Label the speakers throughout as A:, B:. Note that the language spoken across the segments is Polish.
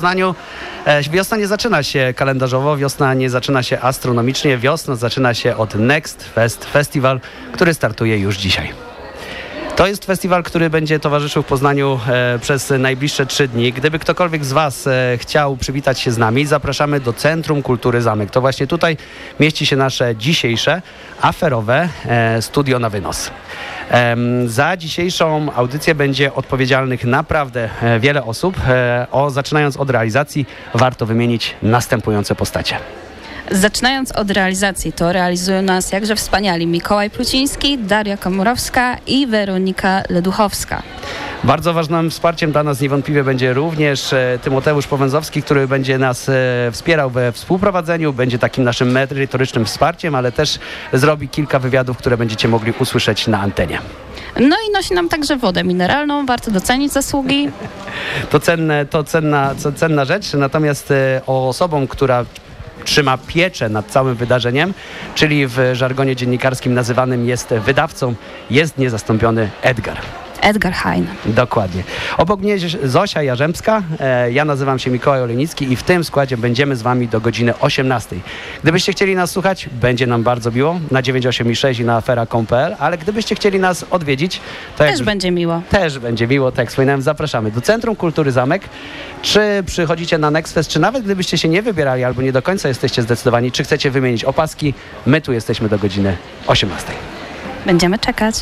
A: Poznaniu e, wiosna nie zaczyna się kalendarzowo, wiosna nie zaczyna się astronomicznie, wiosna zaczyna się od Next Fest Festival, który startuje już dzisiaj. To jest festiwal, który będzie towarzyszył w Poznaniu e, przez najbliższe trzy dni. Gdyby ktokolwiek z Was e, chciał przywitać się z nami, zapraszamy do Centrum Kultury Zamek. To właśnie tutaj mieści się nasze dzisiejsze aferowe e, studio na wynos. Za dzisiejszą audycję będzie odpowiedzialnych naprawdę wiele osób. O, zaczynając od realizacji, warto wymienić następujące postacie.
B: Zaczynając od realizacji, to realizują nas jakże wspaniali Mikołaj Pluciński, Daria Komorowska i Weronika Leduchowska.
A: Bardzo ważnym wsparciem dla nas niewątpliwie będzie również e, Tymoteusz Powęzowski, który będzie nas e, wspierał we współprowadzeniu, będzie takim naszym merytorycznym wsparciem, ale też zrobi kilka wywiadów, które będziecie mogli usłyszeć na antenie.
B: No i nosi nam także wodę mineralną, warto docenić zasługi.
A: To, cenne, to cenna, cenna rzecz, natomiast e, osobą, która trzyma pieczę nad całym wydarzeniem, czyli w żargonie dziennikarskim nazywanym jest wydawcą, jest niezastąpiony Edgar.
B: Edgar Hein.
A: Dokładnie. Obok mnie Zosia Jarzębska, e, ja nazywam się Mikołaj Olenicki i w tym składzie będziemy z Wami do godziny 18. Gdybyście chcieli nas słuchać, będzie nam bardzo miło na 986 i na afera.com.pl, ale gdybyście chcieli nas odwiedzić, to jak
B: Też
A: już-
B: będzie miło.
A: też będzie miło, tak jak wspominałem, zapraszamy do Centrum Kultury Zamek. Czy przychodzicie na Nextfest, czy nawet gdybyście się nie wybierali albo nie do końca jesteście zdecydowani, czy chcecie wymienić opaski, my tu jesteśmy do godziny 18.
B: Będziemy czekać.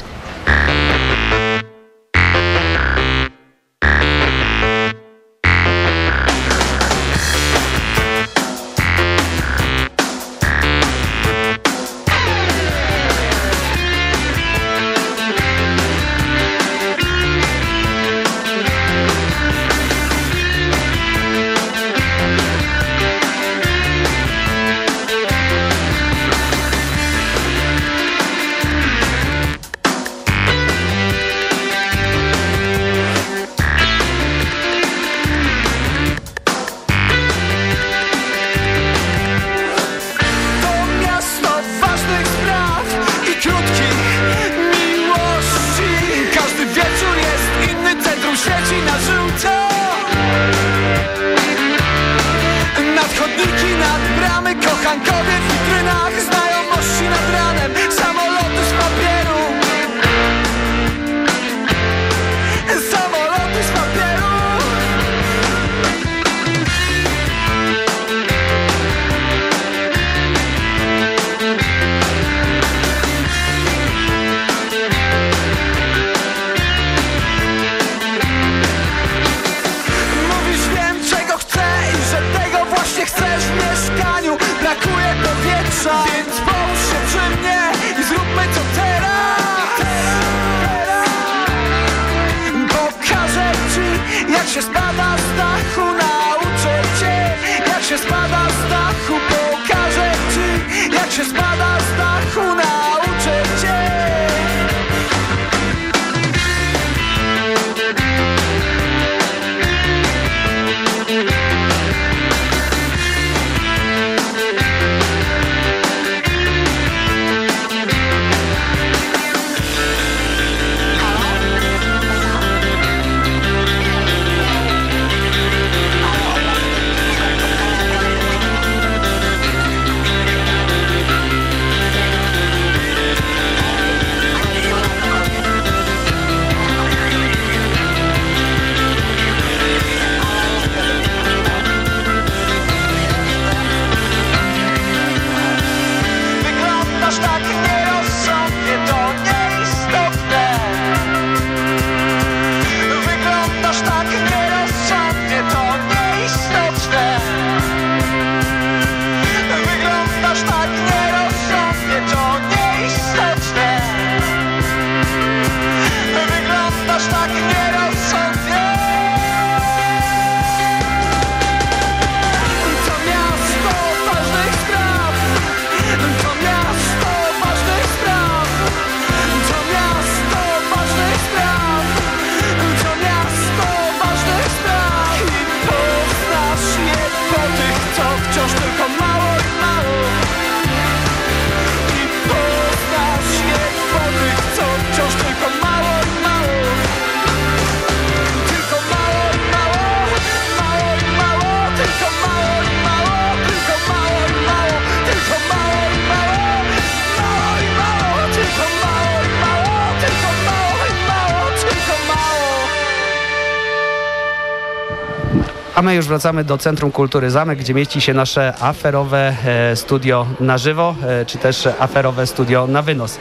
A: My już wracamy do Centrum Kultury Zamek, gdzie mieści się nasze aferowe e, studio na żywo, e, czy też aferowe studio na wynos.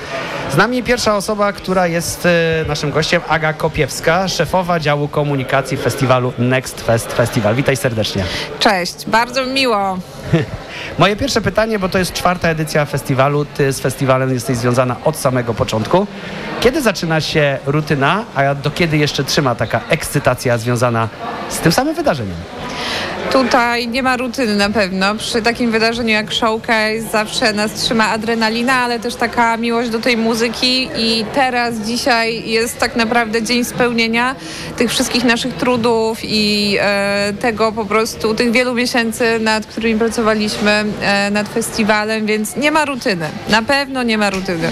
A: Z nami pierwsza osoba, która jest e, naszym gościem, Aga Kopiewska, szefowa działu komunikacji festiwalu Next Fest Festival. Witaj serdecznie.
C: Cześć, bardzo miło.
A: Moje pierwsze pytanie, bo to jest czwarta edycja festiwalu. Ty z festiwalem jesteś związana od samego początku. Kiedy zaczyna się rutyna, a do kiedy jeszcze trzyma taka ekscytacja związana z tym samym wydarzeniem?
C: Tutaj nie ma rutyny na pewno. Przy takim wydarzeniu jak Showcase zawsze nas trzyma adrenalina, ale też taka miłość do tej muzyki i teraz, dzisiaj jest tak naprawdę dzień spełnienia tych wszystkich naszych trudów i e, tego po prostu, tych wielu miesięcy, nad którymi pracowaliśmy e, nad festiwalem, więc nie ma rutyny. Na pewno nie ma rutyny.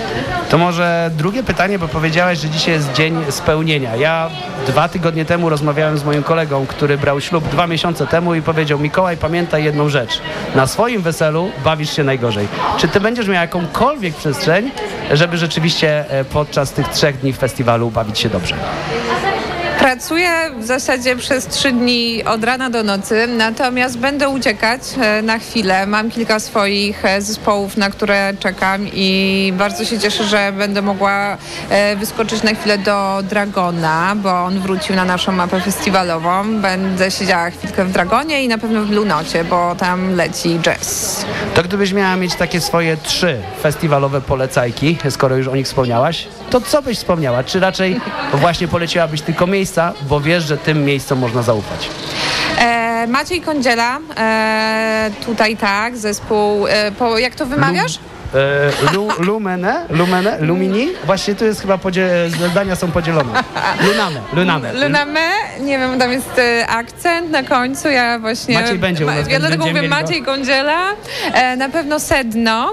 A: To może drugie pytanie, bo powiedziałaś, że dzisiaj jest dzień spełnienia. Ja dwa tygodnie temu rozmawiałem z moim kolegą, który brał ślub dwa miesiące temu i powiedział Mikołaj, pamiętaj jedną rzecz. Na swoim weselu bawisz się najgorzej. Czy ty będziesz miał jakąkolwiek przestrzeń, żeby rzeczywiście e, podczas tych trzech dni festiwalu bawić się dobrze?
C: Pracuję w zasadzie przez trzy dni od rana do nocy, natomiast będę uciekać e, na chwilę. Mam kilka swoich e, zespołów, na które czekam i bardzo się cieszę, że będę mogła e, wyskoczyć na chwilę do Dragona, bo on wrócił na naszą mapę festiwalową. Będę siedziała chwilkę w Dragonie i na pewno w Blue Nocie, bo tam leci jazz.
A: To gdybyś miała mieć takie swoje trzy festiwalowe polecajki, skoro już o nich wspomniałaś, to co byś wspomniała? Czy raczej właśnie poleciłabyś tylko miejsca, bo wiesz, że tym miejscom można zaufać?
C: E, Maciej Kądziela, e, tutaj tak, zespół, e, po, jak to wymawiasz?
A: E, lu, lumene, lumene, lumini? Właśnie tu jest chyba, zdania są podzielone. Luname, luname.
C: Luname, nie wiem, tam jest e, akcent na końcu, ja właśnie...
A: Maciej będzie u nas,
C: Ja dlatego mówię
A: go.
C: Maciej Gądziela, e, na pewno Sedno,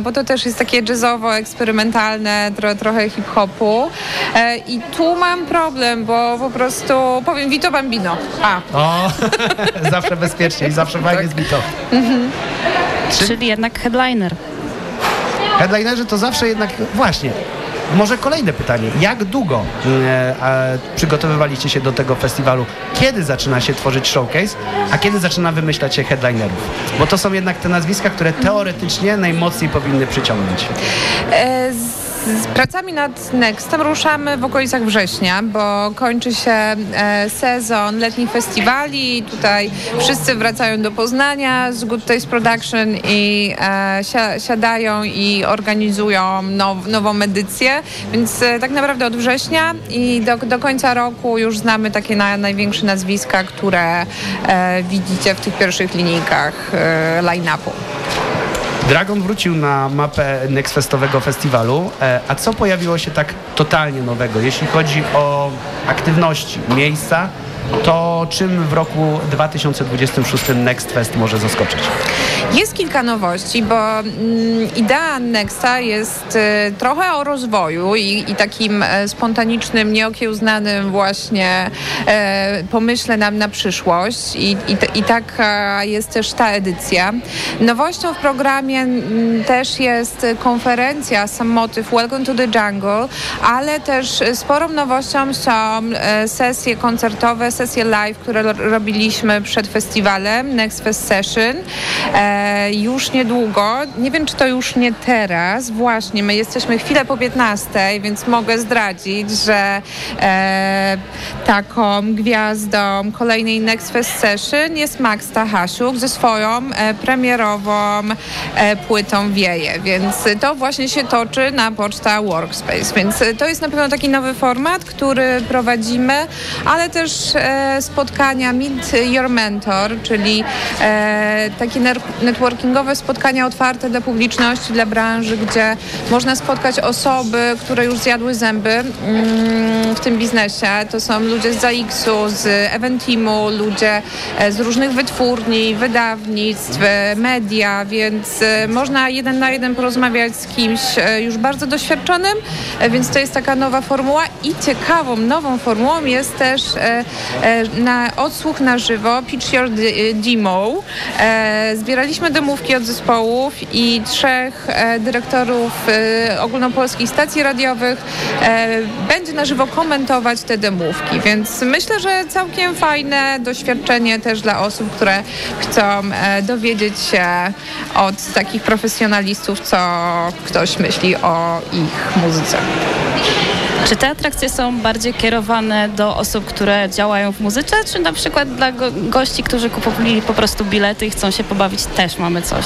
C: bo to też jest takie jazzowo, eksperymentalne, tro, trochę hip-hopu i tu mam problem, bo po prostu, powiem Vito Bambino. A,
A: O, zawsze bezpiecznie i zawsze fajnie zbito. Czy-
D: Czyli jednak headliner.
A: Headlinerzy to zawsze jednak, właśnie, może kolejne pytanie. Jak długo e, e, przygotowywaliście się do tego festiwalu? Kiedy zaczyna się tworzyć showcase, a kiedy zaczyna wymyślać się headlinerów? Bo to są jednak te nazwiska, które teoretycznie najmocniej powinny przyciągnąć.
C: E, Z z pracami nad Nextem ruszamy w okolicach września, bo kończy się e, sezon letnich festiwali. Tutaj wszyscy wracają do Poznania z Good Taste Production i e, si siadają i organizują now, nową edycję. Więc e, tak naprawdę od września i do, do końca roku już znamy takie na, największe nazwiska, które e, widzicie w tych pierwszych linijkach e, line-upu.
A: Dragon wrócił na mapę Nextfestowego festiwalu, e, a co pojawiło się tak totalnie nowego, jeśli chodzi o aktywności, miejsca, to czym w roku 2026 Next Fest może zaskoczyć?
C: Jest kilka nowości, bo mm, idea Nexta jest y, trochę o rozwoju i, i takim e, spontanicznym, nieokiełznanym właśnie e, pomyśle nam na przyszłość i, i, i taka jest też ta edycja. Nowością w programie mm, też jest konferencja, sam motyw Welcome to the Jungle, ale też e, sporą nowością są sesje koncertowe, sesje live, które robiliśmy przed festiwalem Next Fest Session. E, już niedługo, nie wiem czy to już nie teraz, właśnie my jesteśmy chwilę po 15, więc mogę zdradzić, że e, taką gwiazdą kolejnej Next Fest Session jest Max Stachasiuk ze swoją e, premierową e, płytą Wieje, więc to właśnie się toczy na poczta Workspace, więc to jest na pewno taki nowy format, który prowadzimy, ale też e, spotkania Meet Your Mentor, czyli e, takie networkingowe spotkania otwarte dla publiczności, dla branży, gdzie można spotkać osoby, które już zjadły zęby mm, w tym biznesie. To są ludzie z ZAX-u, z Eventimu, ludzie e, z różnych wytwórni, wydawnictw, e, media, więc e, można jeden na jeden porozmawiać z kimś e, już bardzo doświadczonym, e, więc to jest taka nowa formuła i ciekawą, nową formułą jest też e, e, na odsłuch na żywo Pitch Your Demo. E, zbieraliśmy demówki od zespołów i trzech e, dyrektorów ogólnopolskich stacji radiowych będzie na żywo komentować te demówki, więc myślę, że całkiem fajne doświadczenie też dla osób, które chcą dowiedzieć się od takich profesjonalistów, co ktoś myśli o ich muzyce.
D: Czy te atrakcje są bardziej kierowane do osób, które działają w muzyce, czy na przykład dla go gości, którzy kupowali po prostu bilety i chcą się pobawić, też mamy coś?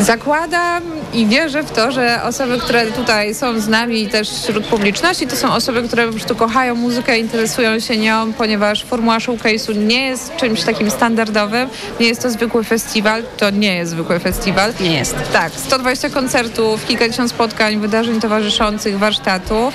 C: Zakładam i wierzę w to, że osoby, które tutaj są z nami i też wśród publiczności, to są osoby, które po prostu kochają muzykę, interesują się nią, ponieważ formuła showcase'u nie jest czymś takim standardowym, nie jest to zwykły festiwal, to nie jest zwykły festiwal.
D: Nie jest.
C: Tak, 120 koncertów, kilkadziesiąt spotkań, wydarzeń towarzyszących, warsztatów.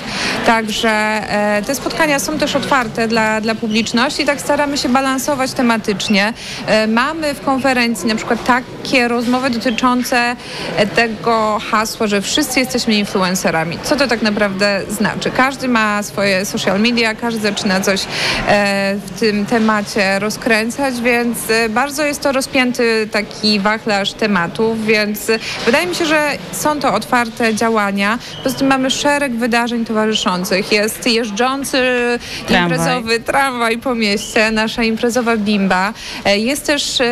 C: Także e, te spotkania są też otwarte dla, dla publiczności, tak staramy się balansować tematycznie. E, mamy w konferencji na przykład takie rozmowy dotyczące tego hasła, że wszyscy jesteśmy influencerami. Co to tak naprawdę znaczy? Każdy ma swoje social media, każdy zaczyna coś e, w tym temacie rozkręcać, więc bardzo jest to rozpięty taki wachlarz tematów, więc wydaje mi się, że są to otwarte działania. Poza tym mamy szereg wydarzeń towarzyszących jest jeżdżący tramwaj. imprezowy tramwaj po mieście, nasza imprezowa bimba. E, jest też e,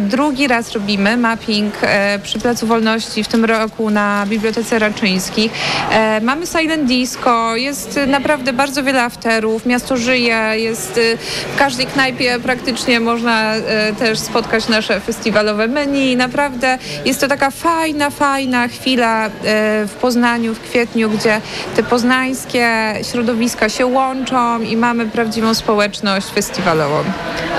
C: drugi raz robimy mapping e, przy Placu Wolności w tym roku na Bibliotece Raczyńskich. Mamy silent disco, jest naprawdę bardzo wiele afterów, miasto żyje, jest w każdej knajpie praktycznie można też spotkać nasze festiwalowe menu. Naprawdę jest to taka fajna, fajna chwila w Poznaniu w kwietniu, gdzie te poznańskie środowiska się łączą i mamy prawdziwą społeczność festiwalową.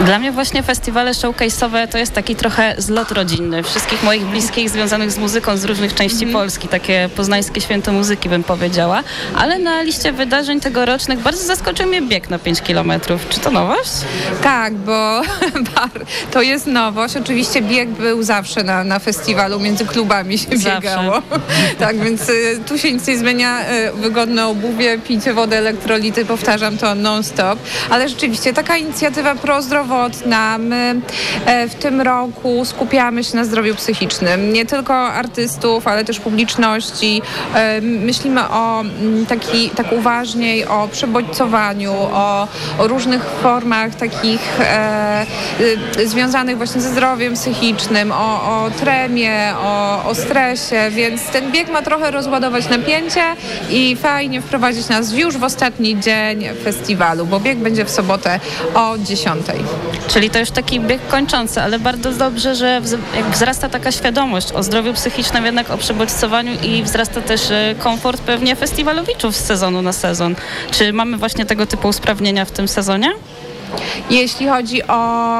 D: Dla mnie właśnie festiwale showcase'owe to jest taki trochę zlot rodzinny. Wszystkich moich bliskich związanych z muzyką z różnych części mm. Polski, takie poznańskie święto muzyki bym powiedziała, ale na liście wydarzeń tegorocznych bardzo zaskoczył mnie bieg na 5 kilometrów. Czy to nowość?
C: Tak, bo to jest nowość. Oczywiście bieg był zawsze na, na festiwalu, między klubami się zawsze. biegało. tak, więc y, tu się nic nie zmienia. Y, wygodne obuwie, picie wody, elektrolity, powtarzam to non-stop. Ale rzeczywiście taka inicjatywa prozdrowotna. My e, w tym roku skupiamy się na zdrowiu psychicznym. Nie tylko artystów, ale też publiczności. E, myślimy o mm, taki, tak uważniej o przebodźcowaniu, o, o różnych formach takich e, y, związanych właśnie ze zdrowiem psychicznym, o, o tremie, o, o stresie, więc ten bieg ma trochę rozładować napięcie i fajnie wprowadzić nas już w ostatni dzień festiwalu, bo bieg będzie w sobotę o 10.
D: Czyli to już taki bieg kończący, ale bardzo dobrze, że wzrasta taka świadomość o zdrowiu psychicznym, jednak o przebodźcowaniu i wzrasta też e, komfort pewnie festiwalowiczów z sezonu na sezon. Czy mamy właśnie tego typu usprawnienia w tym sezonie?
C: Jeśli chodzi o,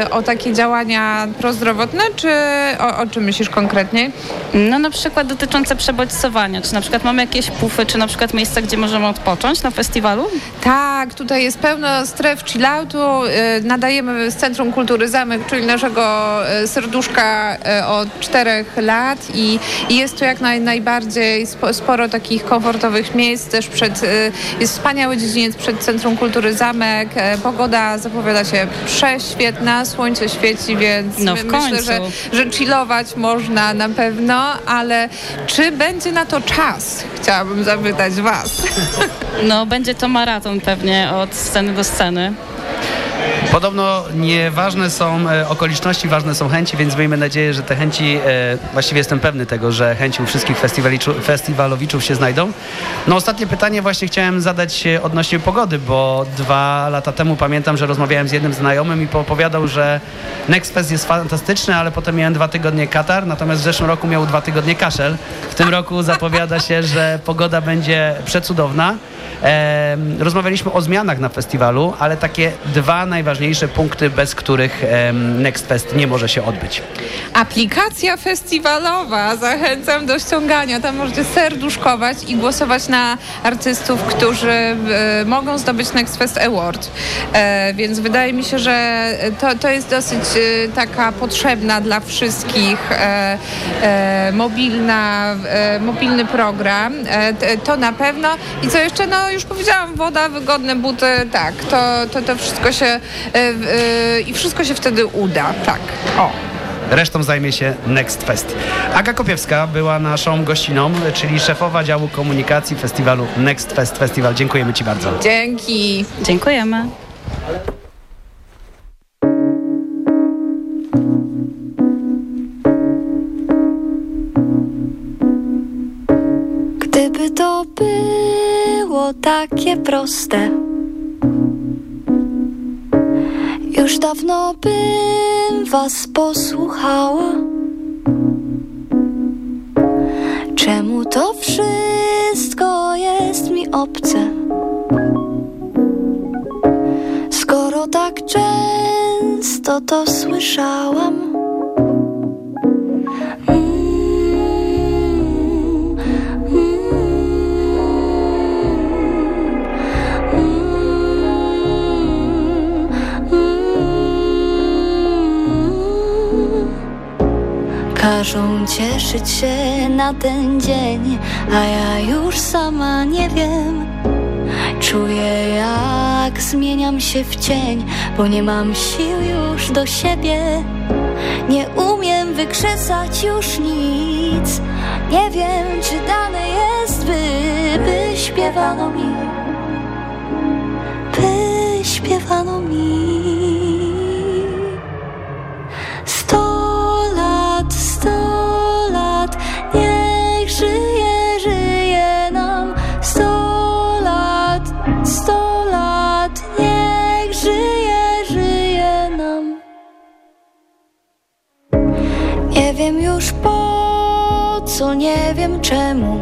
C: yy, o takie działania prozdrowotne, czy o, o czym myślisz konkretnie?
D: No na przykład dotyczące przebodźcowania. Czy na przykład mamy jakieś pufy, czy na przykład miejsca, gdzie możemy odpocząć na festiwalu?
C: Tak, tutaj jest pełno stref chilloutu. Yy, nadajemy z Centrum Kultury Zamek, czyli naszego yy, serduszka yy, od czterech lat i, i jest tu jak naj, najbardziej spo, sporo takich komfortowych miejsc. Też przed, jest wspaniały dziedziniec przed Centrum Kultury Zamek, E, pogoda zapowiada się prześwietna, słońce świeci, więc
D: no
C: myślę, że, że chillować można na pewno, ale czy będzie na to czas? Chciałabym zapytać Was.
D: No, będzie to maraton pewnie od sceny do sceny.
A: Podobno nieważne są e, okoliczności, ważne są chęci, więc miejmy nadzieję, że te chęci, e, właściwie jestem pewny tego, że chęci u wszystkich festiwalowiczów się znajdą. No ostatnie pytanie właśnie chciałem zadać odnośnie pogody, bo dwa lata temu pamiętam, że rozmawiałem z jednym znajomym i poopowiadał, że Next Fest jest fantastyczny, ale potem miałem dwa tygodnie katar, natomiast w zeszłym roku miał dwa tygodnie kaszel. W tym roku zapowiada się, że pogoda będzie przecudowna. Rozmawialiśmy o zmianach na festiwalu, ale takie dwa najważniejsze punkty, bez których Next Fest nie może się odbyć.
C: Aplikacja festiwalowa. Zachęcam do ściągania. Tam możecie serduszkować i głosować na artystów, którzy e, mogą zdobyć Next Fest Award. E, więc wydaje mi się, że to, to jest dosyć e, taka potrzebna dla wszystkich mobilna, mobilny program. to na pewno. I co jeszcze? No już powiedziałam, woda, wygodne buty. Tak, to, to, to wszystko się i wszystko się wtedy uda. Tak. O.
A: Resztą zajmie się Next Fest. Aga Kopiewska była naszą gościną, czyli szefowa działu komunikacji festiwalu Next Fest Festival. Dziękujemy Ci bardzo.
C: Dzięki.
D: Dziękujemy.
E: Gdyby to było takie proste już dawno bym was posłuchała. Czemu to wszystko jest mi obce? Skoro tak często to słyszałam Każą cieszyć się na ten dzień, a ja już sama nie wiem. Czuję jak zmieniam się w cień, bo nie mam sił już do siebie. Nie umiem wykrzesać już nic. Nie wiem, czy dane jest, by, by śpiewano mi. Co, nie wiem czemu.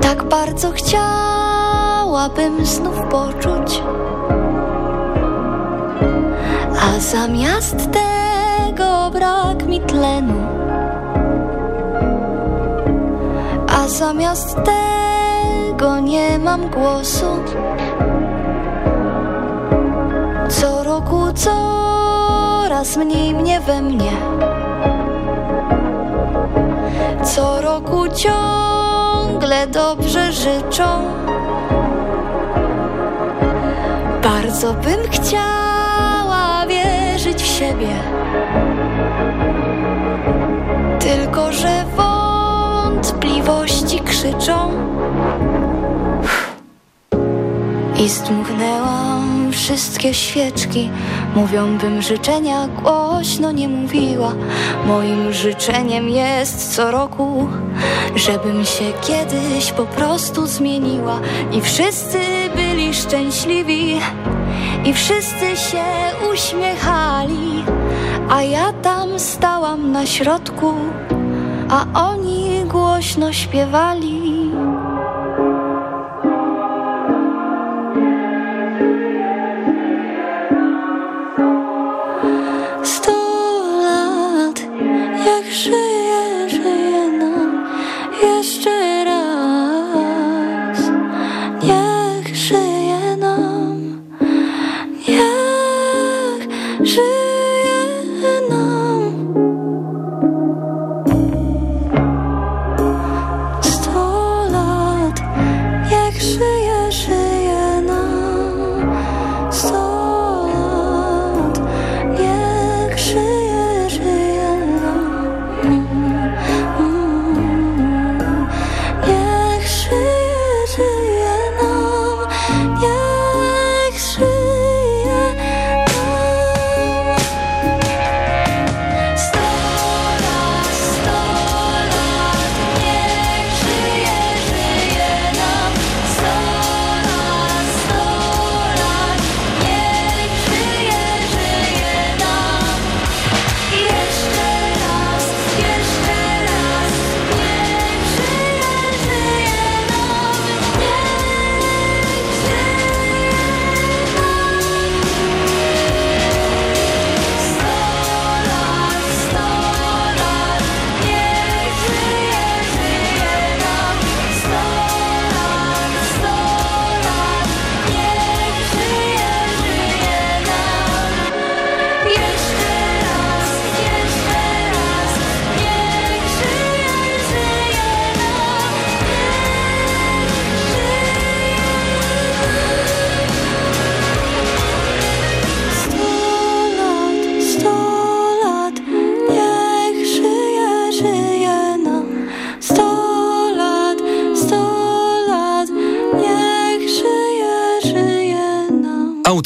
E: Tak bardzo chciałabym znów poczuć. A zamiast tego brak mi tlenu. A zamiast tego nie mam głosu. Co roku co coraz mniej mnie we mnie. Co roku ciągle dobrze życzą. Bardzo bym chciała wierzyć w siebie. Tylko, że wątpliwości krzyczą. I zdmuchnęłam wszystkie świeczki. Mówią bym życzenia głośno nie mówiła. Moim życzeniem jest co roku Żebym się kiedyś po prostu zmieniła. I wszyscy byli szczęśliwi I wszyscy się uśmiechali. A ja tam stałam na środku A oni głośno śpiewali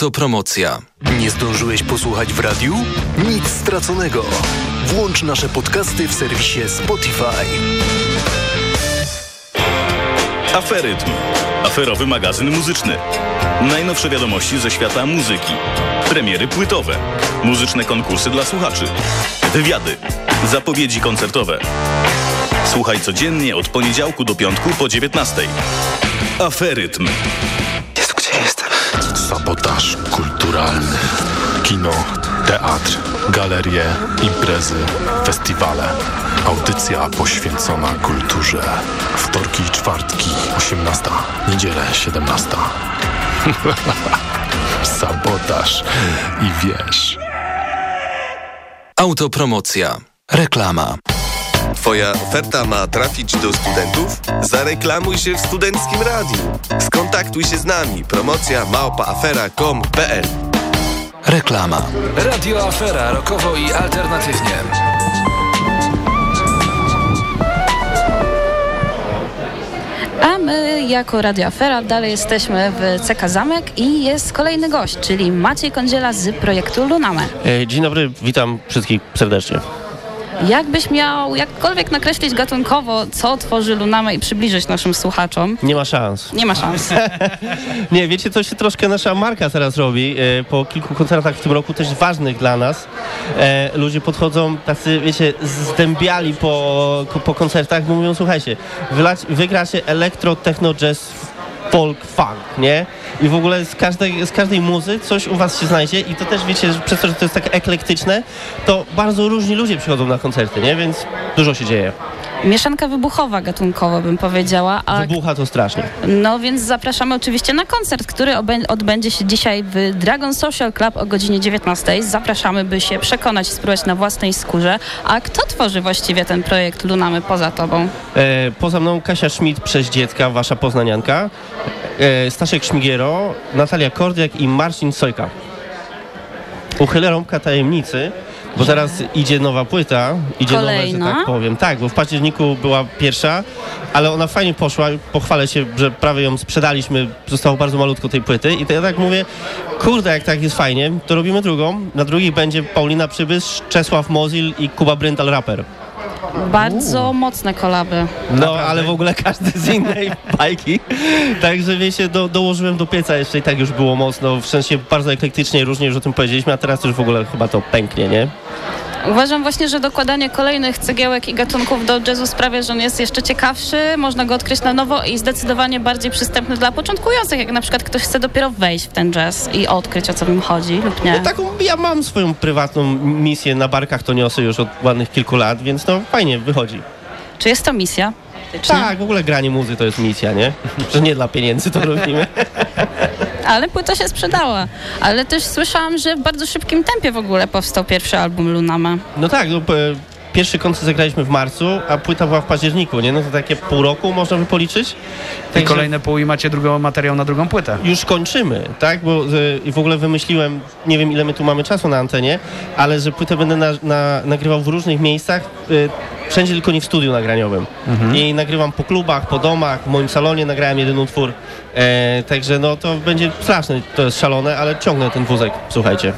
F: Autopromocja.
G: Nie zdążyłeś posłuchać w radiu? Nic straconego. Włącz nasze podcasty w serwisie Spotify.
H: Aferytm. Aferowy magazyn muzyczny. Najnowsze wiadomości ze świata muzyki. Premiery płytowe. Muzyczne konkursy dla słuchaczy. Wywiady. Zapowiedzi koncertowe. Słuchaj codziennie od poniedziałku do piątku po 19. Aferytm.
I: Sabotaż kulturalny. Kino, teatr, galerie, imprezy, festiwale. Audycja poświęcona kulturze. Wtorki i czwartki, 18. Niedzielę, 17. Sabotaż i wiesz.
F: Autopromocja. Reklama.
J: Twoja oferta ma trafić do studentów? Zareklamuj się w Studenckim Radiu. Skontaktuj się z nami. Promocja małpaafera.com.pl
F: Reklama.
G: Radio Afera rokowo i alternatywnie.
D: A my jako Radio Afera dalej jesteśmy w CK Zamek i jest kolejny gość, czyli Maciej Kądziela z projektu Luname.
K: E, Dzień dobry, witam wszystkich serdecznie.
D: Jakbyś miał jakkolwiek nakreślić gatunkowo, co tworzy Luname i przybliżyć naszym słuchaczom?
K: Nie ma szans.
D: Nie ma szans.
K: Nie, wiecie, to się troszkę nasza marka teraz robi. E, Po kilku koncertach w tym roku, też ważnych dla nas, e, ludzie podchodzą tacy, wiecie, zdębiali po, po koncertach, bo mówią, słuchajcie, wylać, wygracie elektro, techno, jazz, folk, funk, nie? I w ogóle z każdej, z każdej muzy coś u was się znajdzie i to też wiecie, że przez to, że to jest tak eklektyczne, to bardzo różni ludzie przychodzą na koncerty, nie? Więc dużo się dzieje.
D: Mieszanka wybuchowa gatunkowo bym powiedziała. A
K: Wybucha to strasznie.
D: No więc zapraszamy oczywiście na koncert, który odbędzie się dzisiaj w Dragon Social Club o godzinie 19. Zapraszamy, by się przekonać i spróbować na własnej skórze. A kto tworzy właściwie ten projekt Lunamy poza tobą?
K: E, poza mną Kasia Schmidt przez dziecka, wasza poznanianka, e, Staszek Szmigiero, Natalia Kordiak i Marcin Sojka. Uchylę rąbka tajemnicy, bo zaraz idzie nowa płyta, idzie
D: Kolejna?
K: nowe, że tak powiem. Tak, bo w październiku była pierwsza, ale ona fajnie poszła. Pochwalę się, że prawie ją sprzedaliśmy, zostało bardzo malutko tej płyty i to ja tak mówię, kurde, jak tak jest fajnie, to robimy drugą. Na drugiej będzie Paulina Przybysz, Czesław Mozil i Kuba Bryndal, raper.
D: Bardzo mocne kolaby.
K: No, ale w ogóle każdy z innej bajki. Także wiecie, do, dołożyłem do pieca jeszcze i tak już było mocno. W sensie bardzo eklektycznie, różnie już o tym powiedzieliśmy, a teraz już w ogóle chyba to pęknie, nie?
D: Uważam właśnie, że dokładanie kolejnych cegiełek i gatunków do jazzu sprawia, że on jest jeszcze ciekawszy, można go odkryć na nowo i zdecydowanie bardziej przystępny dla początkujących, jak na przykład ktoś chce dopiero wejść w ten jazz i odkryć o co w nim chodzi lub nie.
K: No, taką, ja mam swoją prywatną misję na barkach, to niosę już od ładnych kilku lat, więc no fajnie wychodzi.
D: Czy jest to misja?
K: Tak, w ogóle granie muzy to jest misja, nie? Że nie dla pieniędzy to robimy.
D: Ale płyta się sprzedała. Ale też słyszałam, że w bardzo szybkim tempie w ogóle powstał pierwszy album Lunama.
K: No tak, no, pierwszy koncert zagraliśmy w marcu, a płyta była w październiku, nie? No to takie pół roku można by policzyć.
A: I
K: Także-
A: kolejne pół i macie drugą materiał na drugą płytę.
K: już kończymy, tak? Bo y, i w ogóle wymyśliłem, nie wiem ile my tu mamy czasu na antenie, ale że płytę będę na, na, nagrywał w różnych miejscach, y, wszędzie tylko nie w studiu nagraniowym. I nagrywam po klubach, po domach, w moim salonie nagrałem jeden utwór. E, także no to będzie straszne, to jest szalone, ale ciągnę ten wózek, słuchajcie.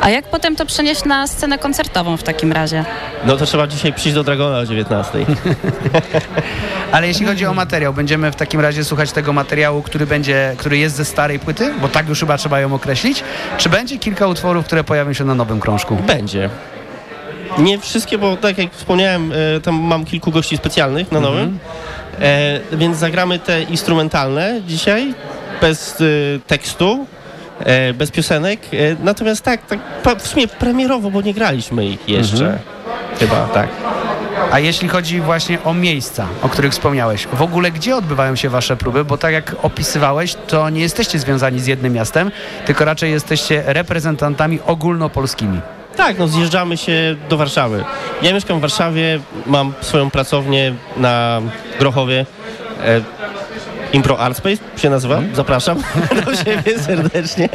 D: A jak potem to przenieść na scenę koncertową w takim razie?
K: No to trzeba dzisiaj przyjść do Dragona o 19.
A: Ale jeśli chodzi o materiał, będziemy w takim razie słuchać tego materiału, który będzie, który jest ze starej płyty, bo tak już chyba trzeba ją określić. Czy będzie kilka utworów, które pojawią się na nowym krążku?
K: Będzie. Nie wszystkie, bo tak jak wspomniałem, e, tam mam kilku gości specjalnych na nowym, e, więc zagramy te instrumentalne dzisiaj, bez e, tekstu, bez piosenek. Natomiast tak, tak w sumie premierowo, bo nie graliśmy ich jeszcze. Chyba, tak.
A: A jeśli chodzi właśnie o miejsca, o których wspomniałeś, w ogóle gdzie odbywają się wasze próby? Bo tak jak opisywałeś, to nie jesteście związani z jednym miastem, tylko raczej jesteście reprezentantami ogólnopolskimi.
K: Tak, no zjeżdżamy się do Warszawy. Ja mieszkam w Warszawie, mam swoją pracownię na Grochowie. E, Impro Art Space się nazywa, zapraszam do siebie serdecznie.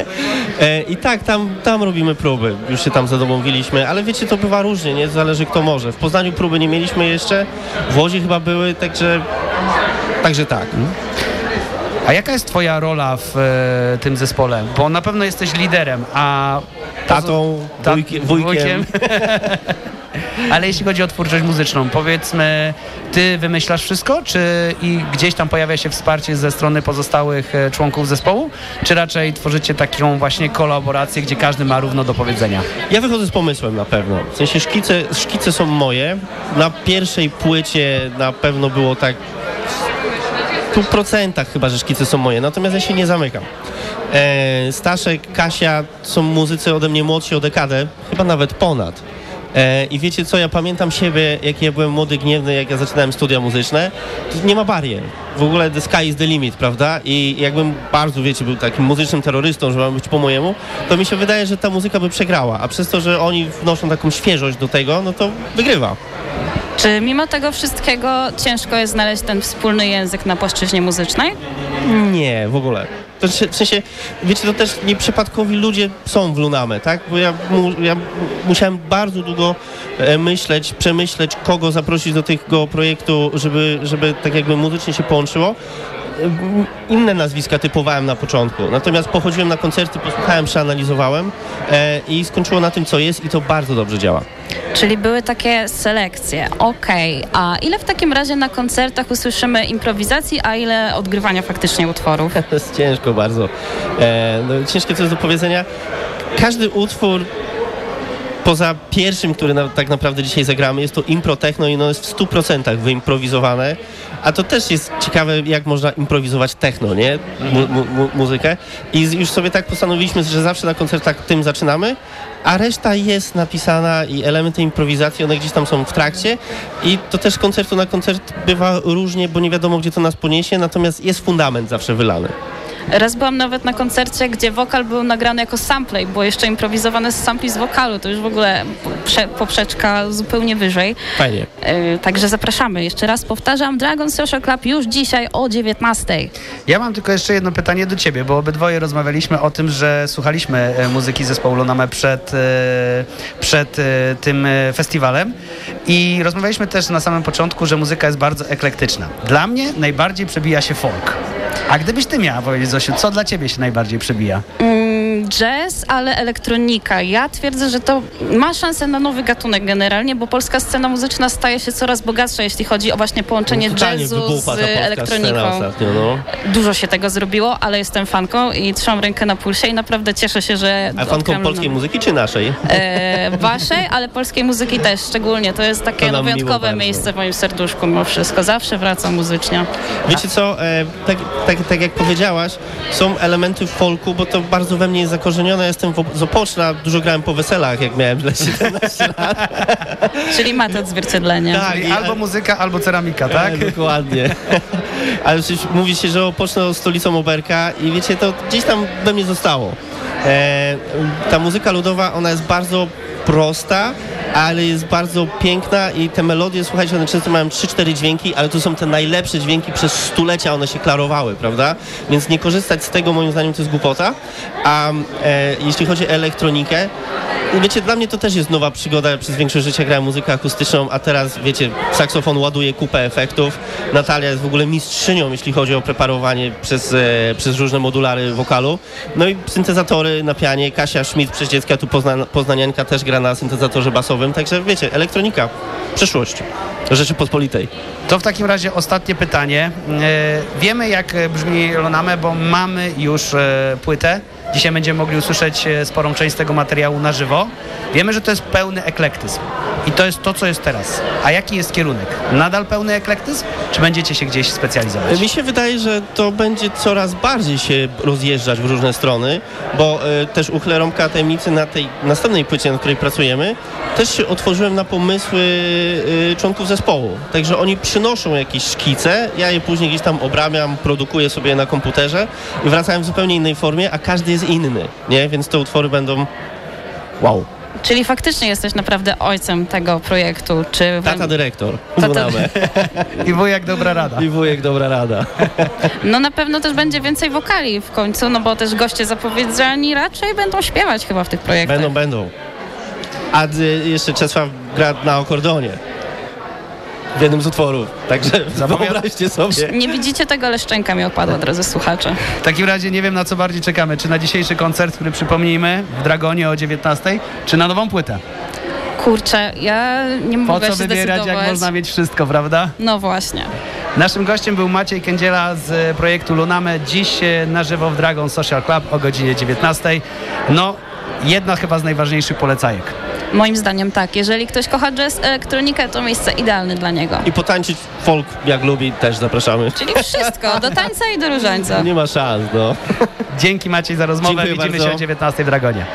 K: E, I tak, tam, tam robimy próby, już się tam zadomowiliśmy, ale wiecie, to bywa różnie, nie? Zależy kto może. W Poznaniu próby nie mieliśmy jeszcze, w Łodzi chyba były, także, także tak.
A: A jaka jest twoja rola w e, tym zespole? Bo na pewno jesteś liderem, a...
K: Tatą,
A: Ta-
K: wujkiem, wujkiem.
A: Ale jeśli chodzi o twórczość muzyczną, powiedzmy, ty wymyślasz wszystko, czy i gdzieś tam pojawia się wsparcie ze strony pozostałych e, członków zespołu, czy raczej tworzycie taką właśnie kolaborację, gdzie każdy ma równo do powiedzenia?
K: Ja wychodzę z pomysłem na pewno. W sensie szkice, szkice są moje. Na pierwszej płycie na pewno było tak w stu procentach chyba, że szkice są moje. Natomiast ja się nie zamykam. E, Staszek, Kasia są muzycy ode mnie młodsi o dekadę, chyba nawet ponad. E, I wiecie co, ja pamiętam siebie, jak ja byłem młody, gniewny, jak ja zaczynałem studia muzyczne. To nie ma barier. W ogóle the sky is the limit, prawda? I jakbym bardzo, wiecie, był takim muzycznym terrorystą, że mam być po mojemu, to mi się wydaje, że ta muzyka by przegrała. A przez to, że oni wnoszą taką świeżość do tego, no to wygrywa.
D: Czy mimo tego wszystkiego ciężko jest znaleźć ten wspólny język na płaszczyźnie muzycznej?
K: Nie, w ogóle. To w sensie, wiecie, to też nieprzypadkowi ludzie są w Luname, tak? Bo ja, mu, ja musiałem bardzo długo e, myśleć, przemyśleć, kogo zaprosić do tego projektu, żeby, żeby tak jakby muzycznie się połączyło. E, Inne nazwiska typowałem na początku, natomiast pochodziłem na koncerty, posłuchałem, przeanalizowałem e, i skończyło na tym, co jest i to bardzo dobrze działa.
D: Czyli były takie selekcje. Okej, a ile w takim razie na koncertach usłyszymy improwizacji, a ile odgrywania faktycznie utworów?
K: To jest ciężko bardzo. E, no, ciężkie co jest do powiedzenia. Każdy utwór poza pierwszym, który na, tak naprawdę dzisiaj zagramy, jest to impro techno i ono jest w 100% wyimprowizowane. A to też jest ciekawe, jak można improwizować techno, nie? Mu, mu, mu, muzykę. I już sobie tak postanowiliśmy, że zawsze na koncertach tym zaczynamy, a reszta jest napisana i elementy improwizacji, one gdzieś tam są w trakcie. I to też koncertu na koncert bywa różnie, bo nie wiadomo, gdzie to nas poniesie, natomiast jest fundament zawsze wylany.
D: Raz byłam nawet na koncercie, gdzie wokal był nagrany jako sample i było jeszcze improwizowane z sampli z wokalu. To już w ogóle prze, poprzeczka zupełnie wyżej.
K: Fajnie.
D: Yy, także zapraszamy. Jeszcze raz powtarzam, Dragon Social Club już dzisiaj o 19.
A: Ja mam tylko jeszcze jedno pytanie do ciebie, bo obydwoje rozmawialiśmy o tym, że słuchaliśmy e, muzyki zespołu Luname przed, e, przed tym festiwalem i rozmawialiśmy też na samym początku, że muzyka jest bardzo eklektyczna. Dla mnie najbardziej przebija się folk. A gdybyś ty miała powiedzieć, Zosiu, co dla ciebie się najbardziej przebija?
D: Mm, jazz, ale elektronika. Ja twierdzę, że to ma szansę na nowy gatunek generalnie, bo polska scena muzyczna staje się coraz bogatsza, jeśli chodzi o właśnie połączenie
K: Totalnie
D: jazzu z elektroniką.
K: ostatnio, no.
D: Dużo się tego zrobiło, ale jestem fanką i trzymam rękę na pulsie i naprawdę cieszę się, że...
K: A fanką polskiej muzyki czy naszej?
D: E, waszej, ale polskiej muzyki też szczególnie. To jest takie
K: To
D: no, wyjątkowe
K: bardzo.
D: miejsce w moim serduszku mimo wszystko. Zawsze wracam muzycznie.
K: Wiecie co, e, tak, tak, tak jak powiedziałaś, są elementy folku, bo to bardzo we mnie jest zakorzenione. Jestem w- z Opoczna, dużo grałem po weselach, jak miałem źle 17 lat.
D: Czyli ma to odzwierciedlenie.
K: Tak, i-
A: albo muzyka, albo ceramika, tak?
K: E, dokładnie. Ale przecież mówi się, że Opoczno stolicą Oberka i wiecie, to gdzieś tam we mnie zostało. E, ta muzyka ludowa, ona jest bardzo prosta, ale jest bardzo piękna i te melodie, słuchajcie, one często mają 3-4 dźwięki, ale to są te najlepsze dźwięki przez stulecia, one się klarowały, prawda? Więc nie korzystać z tego, moim zdaniem, to jest głupota. A e, jeśli chodzi o elektronikę, wiecie, dla mnie to też jest nowa przygoda. Przez większość życia grałem muzykę akustyczną, a teraz, wiecie, saksofon ładuje kupę efektów. Natalia jest w ogóle mistrzynią, jeśli chodzi o preparowanie przez, e, przez różne modulary wokalu. No i syntezatory na pianie. Kasia Schmidt przez dziecka, tu pozna, poznanianka też gra na syntezatorze basowym. Także wiecie, elektronika, przyszłość Rzeczypospolitej.
A: To w takim razie ostatnie pytanie. E, wiemy, jak e, brzmi Loname, bo mamy już e, płytę. Dzisiaj będziemy mogli usłyszeć e, sporą część tego materiału na żywo. Wiemy, że to jest pełny eklektyzm. I to jest to, co jest teraz. A jaki jest kierunek? Nadal pełny eklektyzm? Czy będziecie się gdzieś specjalizować?
K: Mi się wydaje, że to będzie coraz bardziej się rozjeżdżać w różne strony, bo e, też uchylę rąbka tajemnicy na tej następnej płycie, nad której pracujemy, też się otworzyłem na pomysły e, członków zespołu. Także oni przynoszą jakieś szkice, ja je później gdzieś tam obrabiam, produkuję sobie na komputerze i wracają w zupełnie innej formie, a każdy jest inny, nie? Więc te utwory będą wow.
D: Czyli faktycznie jesteś naprawdę ojcem tego projektu. Czy
K: Tata dyrektor.
D: Tata-.
A: I wujek dobra rada.
K: I wujek dobra rada.
D: No na pewno też będzie więcej wokali w końcu, no bo też goście zapowiedziani raczej będą śpiewać chyba w tych projektach.
K: Będą, będą. A y, jeszcze Czesław gra na akordeonie. W jednym z utworów. Także wyobraźcie sobie.
D: Nie widzicie tego, ale szczęka mi opadła, drodzy słuchacze.
A: W takim razie nie wiem na co bardziej czekamy. Czy na dzisiejszy koncert, który przypomnijmy w Dragonie o 19, czy na nową płytę?
D: Kurczę, ja nie
A: Po
D: mogę
A: co
D: się
A: wybierać, jak można mieć wszystko, prawda?
D: No właśnie.
A: Naszym gościem był Maciej Kędziela z projektu Luname. Dziś e, na żywo w Dragon Social Club o godzinie 19. No, jedna chyba z najważniejszych polecajek.
D: Moim zdaniem tak. Jeżeli ktoś kocha jazz, elektronikę, to miejsce idealne dla niego.
K: I potańczyć folk jak lubi też zapraszamy.
D: Czyli wszystko, do tańca i do różańca.
K: Nie ma szans, no.
A: Dzięki Maciej za rozmowę.
K: Dziękuję
A: Widzimy
K: bardzo.
A: się o 19 w Dragonie.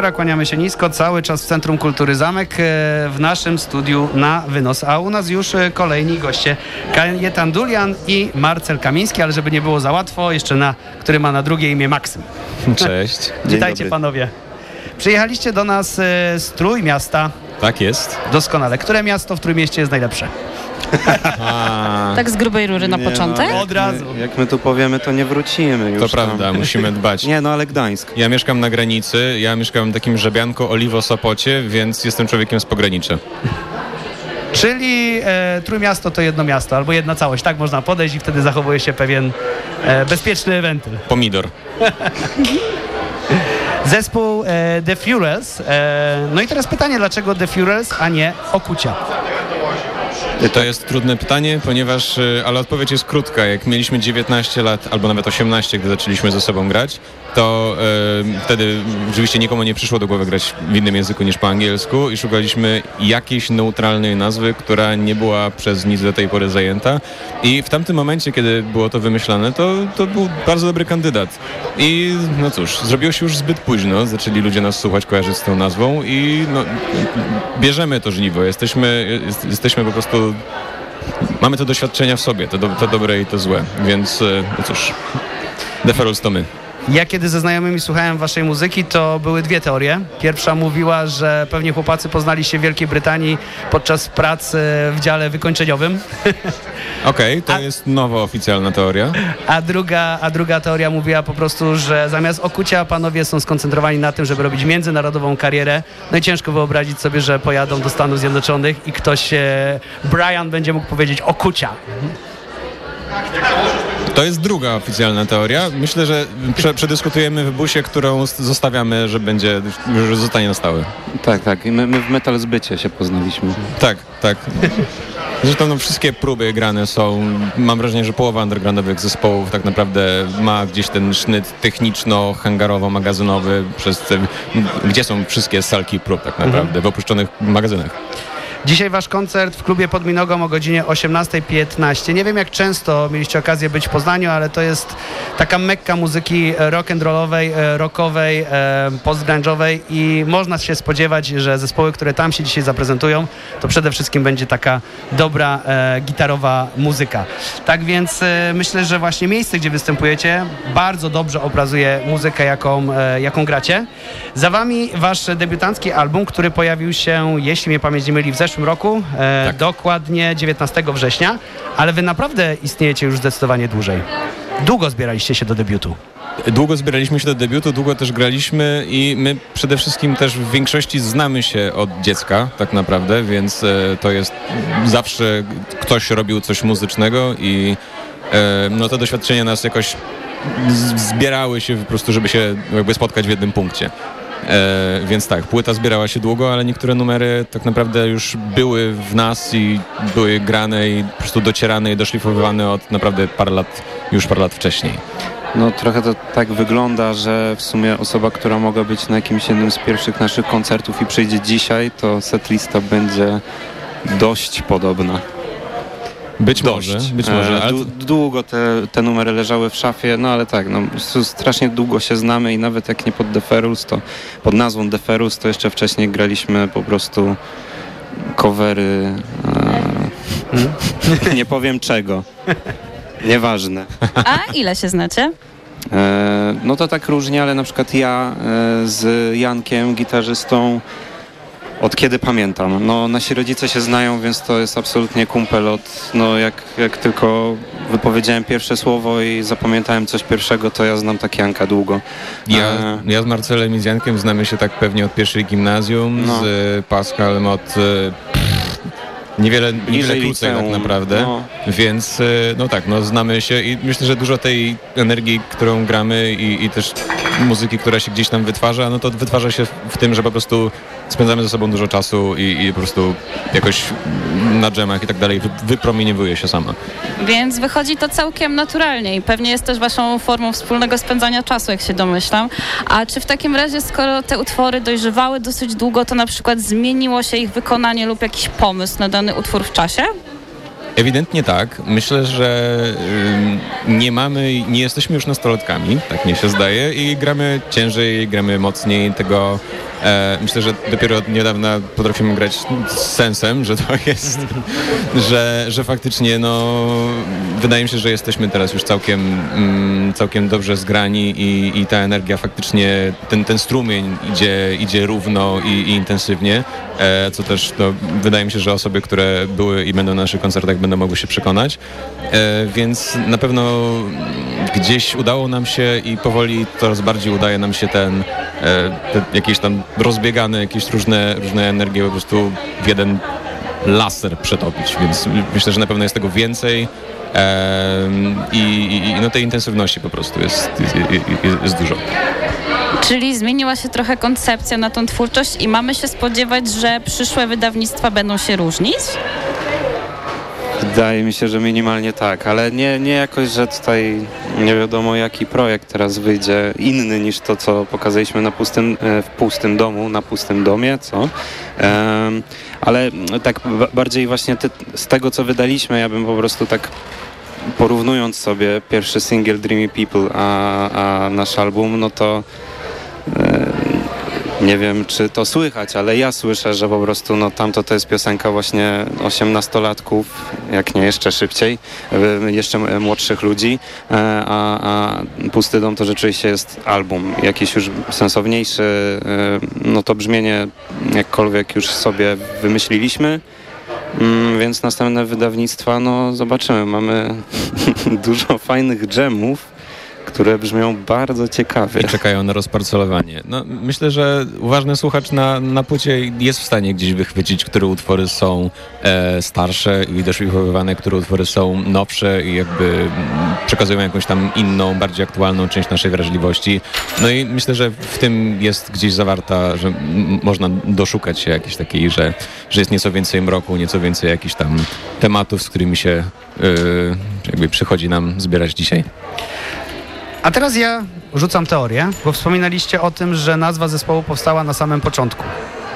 A: Afera, kłaniamy się nisko, cały czas w Centrum Kultury Zamek, e, w naszym studiu na wynos. A u nas już e, kolejni goście, Kajetan Dulian i Marcel Kamiński, ale żeby nie było za łatwo, jeszcze na, który ma na drugie imię Maksym.
L: Cześć.
A: Witajcie
L: dobry.
A: panowie. Przyjechaliście do nas e, z Trójmiasta.
L: Tak jest.
A: Doskonale. Które miasto w Trójmieście jest najlepsze?
D: Tak z grubej rury na
M: Nie,
D: początek?
M: No,
A: Od razu.
M: My, jak my tu powiemy, to nie wrócimy już
L: to
M: tam.
L: prawda, musimy dbać.
M: Nie, no ale Gdańsk.
L: Ja mieszkam na granicy, ja mieszkam w takim żebianko Oliwo Sopocie, więc jestem człowiekiem z pogranicza.
A: Czyli e, Trójmiasto to jedno miasto, albo jedna całość. Tak można podejść i wtedy zachowuje się pewien e, bezpieczny wentyl.
L: Pomidor.
A: Zespół e, The Furels. E, no i teraz pytanie, dlaczego The Furels, a nie Okucia?
L: To jest trudne pytanie, ponieważ, y, ale odpowiedź jest krótka. Jak mieliśmy 19 lat, albo nawet 18, gdy zaczęliśmy ze sobą grać, to y, wtedy oczywiście nikomu nie przyszło do głowy grać w innym języku niż po angielsku i szukaliśmy jakiejś neutralnej nazwy, która nie była przez nic do tej pory zajęta. I w tamtym momencie, kiedy było to wymyślane, to, to był bardzo dobry kandydat. I no cóż, zrobiło się już zbyt późno, zaczęli ludzie nas słuchać, kojarzyć z tą nazwą i no, bierzemy to żniwo. Jesteśmy, jest, jesteśmy po prostu mamy to doświadczenia w sobie, to, do, dobre i to złe, więc e, no cóż, Deferus to my.
A: Ja kiedy ze znajomymi słuchałem waszej muzyki, to były dwie teorie. Pierwsza mówiła, że pewnie chłopacy poznali się w Wielkiej Brytanii podczas pracy w dziale wykończeniowym.
L: Okej, to jest nowa oficjalna teoria.
A: A druga, a druga teoria mówiła po prostu, że zamiast okucia panowie są skoncentrowani na tym, żeby robić międzynarodową karierę. No i ciężko wyobrazić sobie, że pojadą do Stanów Zjednoczonych i ktoś, Brian będzie mógł powiedzieć okucia.
L: To jest druga oficjalna teoria. Myślę, że prze, przedyskutujemy w busie, którą zostawiamy, że będzie, że zostanie na stałe.
M: Tak, tak. I my, my w Metal Zbycie się poznaliśmy.
L: Tak, tak. Zresztą no, wszystkie próby grane są, mam wrażenie, że połowa undergroundowych zespołów tak naprawdę ma gdzieś ten sznyt techniczno-hangarowo-magazynowy, przez gdzie są wszystkie salki prób tak naprawdę, w opuszczonych magazynach.
A: Dzisiaj wasz koncert w klubie pod Minogą o godzinie 18.15. Nie wiem jak często mieliście okazję być w Poznaniu, ale to jest taka mekka muzyki rock'n'rollowej, e, rockowej, e, postgrunge'owej i można się spodziewać, że zespoły, które tam się dzisiaj zaprezentują, to przede wszystkim będzie taka dobra e, gitarowa muzyka. Tak więc myślę, że właśnie miejsce, gdzie występujecie, bardzo dobrze obrazuje muzykę, jaką, jaką gracie. Za wami wasz debiutancki album, który pojawił się, jeśli mnie pamięć nie myli, w zeszłym roku, e, dokładnie 19 września, ale wy naprawdę istniejecie już zdecydowanie dłużej. Długo zbieraliście się do debiutu.
L: Długo zbieraliśmy się do debiutu, długo też graliśmy i my przede wszystkim też w większości znamy się od dziecka tak naprawdę, więc e, to jest zawsze ktoś robił coś muzycznego i e, no te doświadczenia nas jakoś zbierały się po prostu, żeby się jakby spotkać w jednym punkcie. E, więc tak, płyta zbierała się długo, ale niektóre numery tak naprawdę już były w nas i były grane i po prostu docierane i doszlifowywane od naprawdę parę lat, już parę lat wcześniej.
M: No trochę to tak wygląda, że w sumie osoba, która mogła być na jakimś jednym z pierwszych naszych koncertów i przyjdzie dzisiaj, to setlista będzie dość podobna.
L: Być
M: dość.
L: może, być może,
M: E,
L: ale
M: dłu- Długo te, te numery leżały w szafie, no ale tak, no, strasznie długo się znamy i nawet jak nie pod Deferus, to pod nazwą Deferus, to jeszcze wcześniej graliśmy po prostu covery. E, nie powiem czego. Nieważne.
D: A ile się znacie?
M: E, no to tak różnie, ale na przykład ja e, z Jankiem, gitarzystą, od kiedy pamiętam. No nasi rodzice się znają, więc to jest absolutnie kumpel od, no jak, jak tylko wypowiedziałem pierwsze słowo i zapamiętałem coś pierwszego, to ja znam tak Janka długo.
L: Ja,
M: E,
L: ja z Marcelem i z Jankiem znamy się tak pewnie od pierwszej gimnazjum,
M: No.
L: z Pascalem od e, niewiele, niewiele
M: Bliżej
L: krócej tak naprawdę,
M: no.
L: więc e, no tak, no znamy się i myślę, że dużo tej energii, którą gramy i, i też muzyki, która się gdzieś tam wytwarza, no to wytwarza się w tym, że po prostu spędzamy ze sobą dużo czasu i, i po prostu jakoś na dżemach i tak dalej wy, wypromieniowuje się sama.
D: Więc wychodzi to całkiem naturalnie i pewnie jest też waszą formą wspólnego spędzania czasu, jak się domyślam. A czy w takim razie, skoro te utwory dojrzewały dosyć długo, to na przykład zmieniło się ich wykonanie lub jakiś pomysł na dany utwór w czasie?
L: Ewidentnie tak. Myślę, że nie mamy, nie jesteśmy już nastolatkami, tak mi się zdaje, i gramy ciężej, gramy mocniej tego. E, myślę, że dopiero od niedawna potrafimy grać z sensem, że to jest, że, że faktycznie no, wydaje mi się, że jesteśmy teraz już całkiem, mm, całkiem dobrze zgrani i, i ta energia faktycznie, ten, ten strumień idzie, idzie równo i, i intensywnie, e, co też no, wydaje mi się, że osoby, które były i będą na naszych koncertach będą mogły się przekonać, e, więc na pewno gdzieś udało nam się i powoli coraz bardziej udaje nam się ten, e, te jakieś tam rozbiegane, jakieś różne, różne energie po prostu w jeden laser przetopić, więc myślę, że na pewno jest tego więcej i, i no tej intensywności po prostu jest, jest, jest, jest dużo.
D: Czyli zmieniła się trochę koncepcja na tą twórczość i mamy się spodziewać, że przyszłe wydawnictwa będą się różnić?
M: Wydaje mi się, że minimalnie tak, ale nie, nie jakoś, że tutaj nie wiadomo jaki projekt teraz wyjdzie inny niż to, co pokazaliśmy na pustym, e, w pustym domu, na pustym domie, co? Ale tak ba- bardziej właśnie z tego, co wydaliśmy, ja bym po prostu tak porównując sobie pierwszy single Dreamy People, a, a nasz album, no to e, nie wiem, czy to słychać, ale ja słyszę, że po prostu no, tamto to jest piosenka właśnie osiemnastolatków, jak nie jeszcze szybciej, e, jeszcze młodszych ludzi, e, a, a Pusty Dom to rzeczywiście jest album jakiś już sensowniejszy, e, no to brzmienie jakkolwiek już sobie wymyśliliśmy, Mm, Więc następne wydawnictwa, no zobaczymy. Mamy dużo fajnych dżemów, które brzmią bardzo ciekawie.
L: I czekają na rozparcelowanie. No, myślę, że uważny słuchacz na, na płycie jest w stanie gdzieś wychwycić, które utwory są e, starsze i doszlifowywane, które utwory są nowsze i jakby mm, przekazują jakąś tam inną, bardziej aktualną część naszej wrażliwości. No i myślę, że w tym jest gdzieś zawarta, że można doszukać się jakiejś takiej, że, że jest nieco więcej mroku, nieco więcej jakichś tam tematów, z którymi się e, jakby przychodzi nam zbierać dzisiaj.
A: A teraz ja rzucam teorię, bo wspominaliście o tym, że nazwa zespołu powstała na samym początku.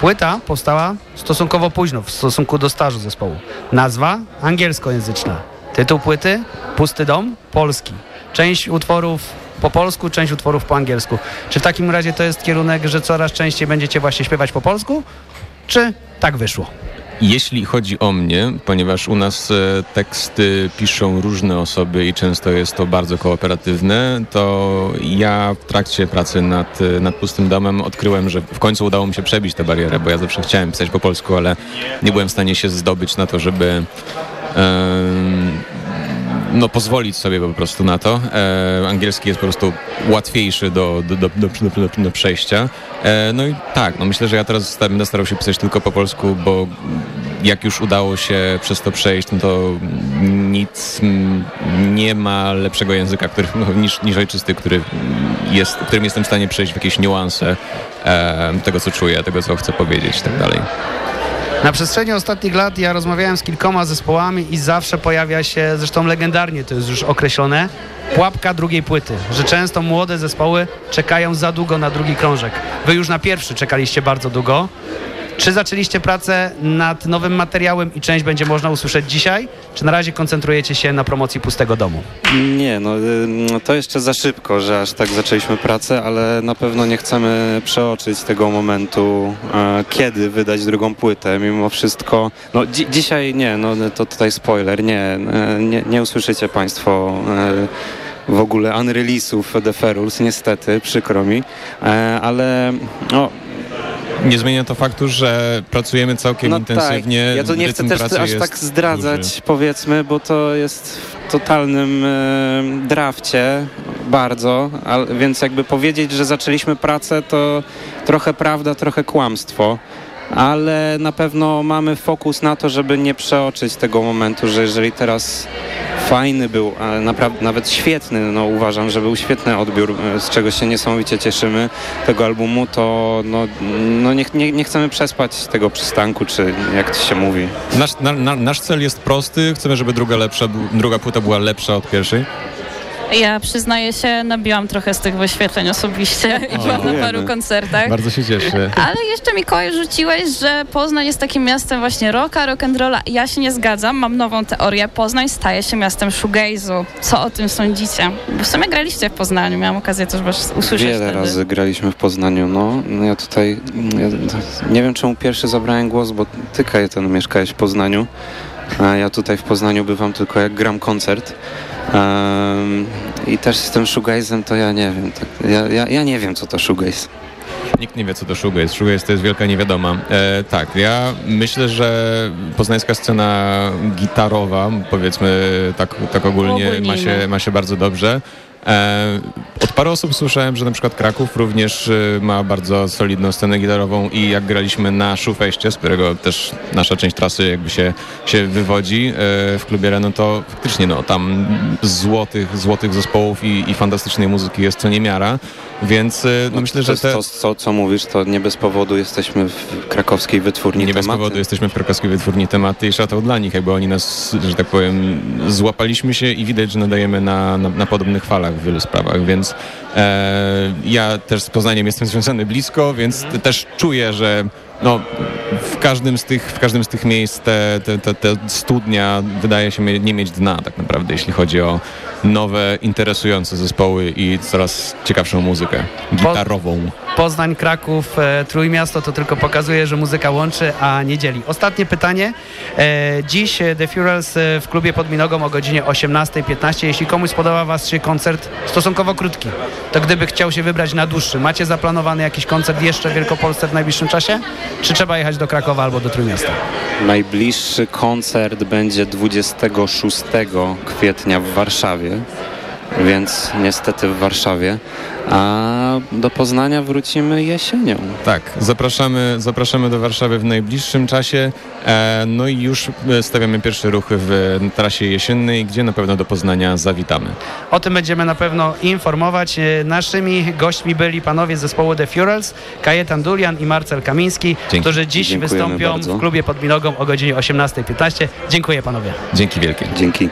A: Płyta powstała stosunkowo późno w stosunku do stażu zespołu. Nazwa angielskojęzyczna. Tytuł płyty Pusty dom polski. Część utworów po polsku, część utworów po angielsku. Czy w takim razie to jest kierunek, że coraz częściej będziecie właśnie śpiewać po polsku? Czy tak wyszło?
L: Jeśli chodzi o mnie, ponieważ u nas e, teksty piszą różne osoby i często jest to bardzo kooperatywne, to ja w trakcie pracy nad, e, nad Pustym Domem odkryłem, że w końcu udało mi się przebić tę barierę, bo ja zawsze chciałem pisać po polsku, ale nie byłem w stanie się zdobyć na to, żeby no, pozwolić sobie po prostu na to. E, angielski jest po prostu łatwiejszy do, do, do, do, do, przejścia. E, no i tak, no myślę, że ja teraz będę starał się pisać tylko po polsku, bo jak już udało się przez to przejść, no to nic nie ma lepszego języka który, no, niż, niż ojczysty, który jest, którym jestem w stanie przejść w jakieś niuanse e, tego, co czuję, tego, co chcę powiedzieć i tak dalej.
A: Na przestrzeni ostatnich lat ja rozmawiałem z kilkoma zespołami i zawsze pojawia się, zresztą legendarnie to jest już określone, pułapka drugiej płyty, że często młode zespoły czekają za długo na drugi krążek. Wy już na pierwszy czekaliście bardzo długo. Czy zaczęliście pracę nad nowym materiałem i część będzie można usłyszeć dzisiaj? Czy na razie koncentrujecie się na promocji Pustego Domu?
M: Nie, no y, to jeszcze za szybko, że aż tak zaczęliśmy pracę, ale na pewno nie chcemy przeoczyć tego momentu, e, kiedy wydać drugą płytę. Mimo wszystko, no dzi dzisiaj nie, no to tutaj spoiler, nie, e, nie, nie usłyszycie Państwo e, w ogóle unrelease'ów The Ferals, niestety, przykro mi, ale no,
L: Nie zmienia to faktu, że pracujemy całkiem
M: no
L: intensywnie.
M: Tak. Ja to nie chcę też aż tak zdradzać,
L: duży.
M: powiedzmy, bo to jest w totalnym e, drafcie bardzo, a, więc jakby powiedzieć, że zaczęliśmy pracę, to trochę prawda, trochę kłamstwo. Ale na pewno mamy fokus na to, żeby nie przeoczyć tego momentu, że jeżeli teraz fajny był, a naprawdę nawet świetny, no uważam, że był świetny odbiór, e, z czego się niesamowicie cieszymy tego albumu, to no, no nie, nie, nie chcemy przespać tego przystanku, czy jak to się mówi.
L: Nasz, na, na, nasz cel jest prosty. Chcemy, żeby druga, lepsza, druga płyta była lepsza od pierwszej.
D: Ja przyznaję się, nabiłam trochę z tych wyświetleń osobiście i byłam na paru koncertach.
L: Bardzo się cieszę.
D: Ale jeszcze Mikołaj rzuciłeś, że Poznań jest takim miastem właśnie rocka, rock'n'rolla. Ja się nie zgadzam, mam nową teorię. Poznań staje się miastem shoegaze'u. Co o tym sądzicie? Bo w sumie graliście w Poznaniu, miałam okazję też was usłyszeć
M: Wiele
D: wtedy.
M: razy graliśmy w Poznaniu, no. No Ja tutaj, ja, nie wiem czemu pierwszy zabrałem głos, bo ty Kajetan mieszkałeś w Poznaniu, a ja tutaj w Poznaniu bywam tylko jak gram koncert. Em, I też z tym shoegazem to ja nie wiem, tak, ja, ja, ja nie wiem co to shoegaze.
L: Nikt nie wie, co to shoegaze. Shoegaze to jest wielka niewiadoma. E, tak, ja myślę, że poznańska scena gitarowa, powiedzmy tak, tak ogólnie, ma się, ma się bardzo dobrze. E, od paru osób słyszałem, że na przykład Kraków również e, ma bardzo solidną scenę gitarową i jak graliśmy na Szufeście, z którego też nasza część trasy jakby się, się wywodzi e, w klubie Reno, to faktycznie no, tam złotych, złotych zespołów i, i fantastycznej muzyki jest co niemiara, więc e, no, myślę, że te...
M: to, co, co mówisz, to nie bez powodu jesteśmy w krakowskiej wytwórni
L: Nie bez
M: tematy.
L: powodu jesteśmy w krakowskiej wytwórni tematy i szatał dla nich, jakby oni nas, że tak powiem, złapaliśmy się i widać, że nadajemy na, na, na podobnych falach w wielu sprawach, więc e, ja też z Poznaniem jestem związany blisko, więc te- też czuję, że no, w, każdym z tych, w każdym z tych miejsc te, te, te, te studnia wydaje się nie mieć dna tak naprawdę, jeśli chodzi o nowe, interesujące zespoły i coraz ciekawszą muzykę gitarową.
A: Poznań, Kraków, e, Trójmiasto to tylko pokazuje, że muzyka łączy, a nie dzieli. Ostatnie pytanie. E, dziś e, The Furels w klubie pod Minogą o godzinie 18.15. Jeśli komuś spodoba Was się koncert stosunkowo krótki, to gdyby chciał się wybrać na dłuższy, macie zaplanowany jakiś koncert jeszcze w Wielkopolsce w najbliższym czasie? Czy trzeba jechać do Krakowa albo do Trójmiasta?
M: Najbliższy koncert będzie 26 kwietnia w Warszawie, więc niestety w Warszawie, a do Poznania wrócimy jesienią.
L: Tak, zapraszamy, zapraszamy do Warszawy w najbliższym czasie. E, no i już e, stawiamy pierwsze ruchy w trasie jesiennej, gdzie na pewno do Poznania zawitamy.
A: O tym będziemy na pewno informować. E, Naszymi gośćmi byli panowie z zespołu The Furels, Kajetan Dulian i Marcel Kamiński,
L: Dzięki.
A: którzy dziś
M: Dziękujemy
A: wystąpią
M: bardzo.
A: w klubie pod Minogą o godzinie 18.15. Dziękuję panowie.
L: Dzięki wielkie.
M: Dzięki.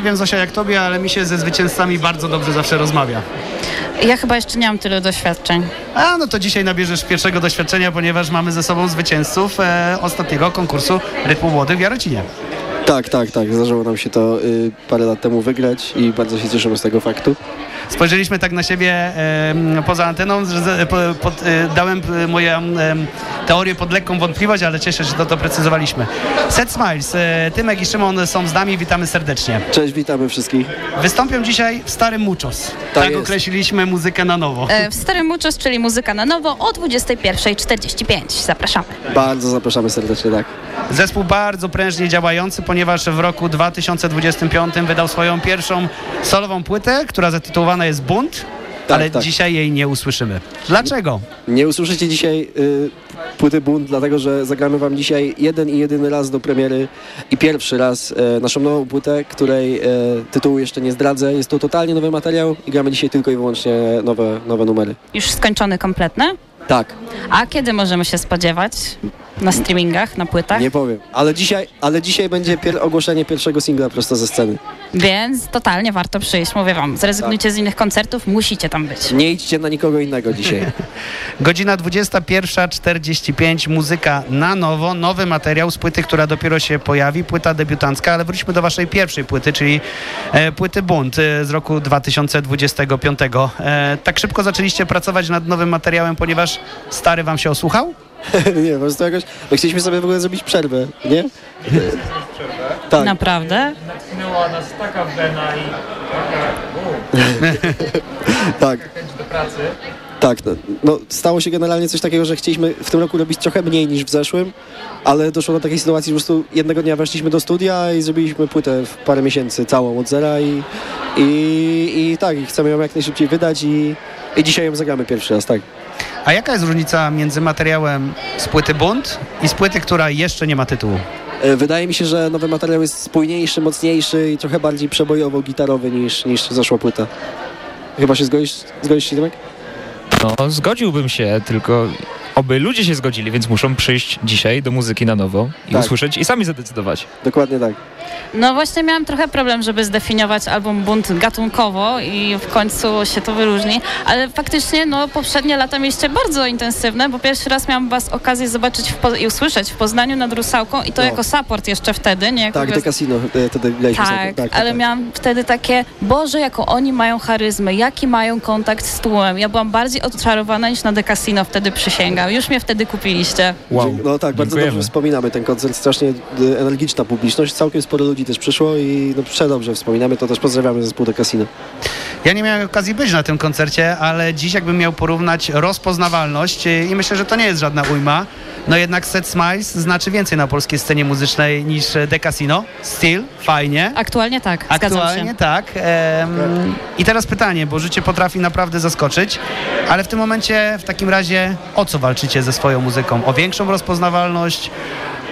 A: Nie wiem Zosia jak tobie, ale mi się ze zwycięzcami bardzo dobrze zawsze rozmawia.
D: Ja chyba jeszcze nie mam tylu doświadczeń.
A: A no to dzisiaj nabierzesz pierwszego doświadczenia, ponieważ mamy ze sobą zwycięzców e, ostatniego konkursu Rytmu Młodych w Jarocinie.
N: Tak, tak, tak. Zdarzyło nam się to y, parę lat temu wygrać i bardzo się cieszymy z tego faktu.
A: Spojrzeliśmy tak na siebie em, poza anteną, że z- po, pod, e, dałem e, moją teorię pod lekką wątpliwość, ale cieszę się, że to doprecyzowaliśmy. Set Smiles, e, Tymek i Szymon są z nami, witamy serdecznie.
N: Cześć, witamy wszystkich.
A: Wystąpią dzisiaj w Starym Muchos. Tak,
N: jest.
A: określiliśmy muzykę na nowo.
D: E, W Starym Muchos, czyli muzyka na nowo o 21.45. Zapraszamy.
N: Bardzo zapraszamy serdecznie, tak.
A: Zespół bardzo prężnie działający, ponieważ w roku 2025 wydał swoją pierwszą solową płytę, która zatytułowana jest Bunt, ale
N: tak.
A: dzisiaj jej nie usłyszymy. Dlaczego?
N: Nie usłyszycie dzisiaj y, płyty Bunt, dlatego że zagramy wam dzisiaj jeden i jedyny raz do premiery i pierwszy raz e, naszą nową płytę, której e, tytułu jeszcze nie zdradzę. Jest to totalnie nowy materiał i gramy dzisiaj tylko i wyłącznie nowe, nowe numery.
D: Już skończony kompletny?
N: Tak,
D: A kiedy możemy się spodziewać? Na streamingach, na płytach?
N: nie powiem. Ale dzisiaj, ale dzisiaj będzie pier- ogłoszenie pierwszego singla prosto ze sceny.
D: Więc totalnie warto przyjść. Mówię wam, zrezygnujcie z innych koncertów, musicie tam być.
N: Nie idźcie na nikogo innego dzisiaj.
A: Godzina 21.45, muzyka na nowo, nowy materiał z płyty, która dopiero się pojawi, płyta debiutancka, ale wróćmy do waszej pierwszej płyty, czyli e, płyty Bunt e, z roku 2025. E, tak szybko zaczęliście pracować nad nowym materiałem, ponieważ stary wam się osłuchał?
N: nie, po prostu jakoś... My chcieliśmy sobie w ogóle zrobić przerwę, nie? Tak.
D: Naprawdę?
O: Minęła nas taka wena i
N: Tak.
O: chęć do pracy.
N: Tak, no, no, stało się generalnie coś takiego, że chcieliśmy w tym roku robić trochę mniej niż w zeszłym, ale doszło do takiej sytuacji, że po prostu jednego dnia weszliśmy do studia i zrobiliśmy płytę w parę miesięcy całą od zera i, i, i tak, i chcemy ją jak najszybciej wydać i, i dzisiaj ją zagramy pierwszy raz, tak.
A: A jaka jest różnica między materiałem z płyty Bunt i z płyty, która jeszcze nie ma tytułu?
N: E, Wydaje mi się, że nowy materiał jest spójniejszy, mocniejszy i trochę bardziej przebojowo-gitarowy niż, niż zeszła płyta. Chyba się zgodzisz, zgodzisz się, Tymek?
P: No, zgodziłbym się, tylko oby ludzie się zgodzili, więc muszą przyjść dzisiaj do muzyki na nowo i
N: Tak.
P: usłyszeć i sami zadecydować.
N: Dokładnie tak.
D: No właśnie miałam trochę problem, żeby zdefiniować album Bunt gatunkowo i w końcu się to wyróżni, ale faktycznie no poprzednie lata mieliście bardzo intensywne, bo pierwszy raz miałam was okazję zobaczyć i usłyszeć w Poznaniu nad Rusałką i to
N: No.
D: jako support jeszcze wtedy, nie jako
N: Tak,
D: gwiazd-
N: The Casino, e, wtedy graliśmy
D: tak,
N: sobie. Tak,
D: ale
N: tak.
D: miałam wtedy takie, Boże, jaką oni mają charyzmę, jaki mają kontakt z tłumem. Ja byłam bardziej odczarowana niż na The Casino wtedy przysięgam. Już mnie wtedy kupiliście.
N: No tak, bardzo
P: Dziękujemy.
N: dobrze wspominamy ten koncert, strasznie e, energiczna publiczność, całkiem sporo ludzi też przyszło i no przedobrze wspominamy, to też pozdrawiamy zespół The Casino.
A: Ja nie miałem okazji być na tym koncercie, ale dziś jakbym miał porównać rozpoznawalność y, i myślę, że to nie jest żadna ujma, no jednak Set Smiles znaczy więcej na polskiej scenie muzycznej niż The Casino. Still, fajnie.
D: Aktualnie tak,
A: Aktualnie tak. I teraz pytanie, bo życie potrafi naprawdę zaskoczyć, ale w tym momencie w takim razie o co walczycie ze swoją muzyką? O większą rozpoznawalność?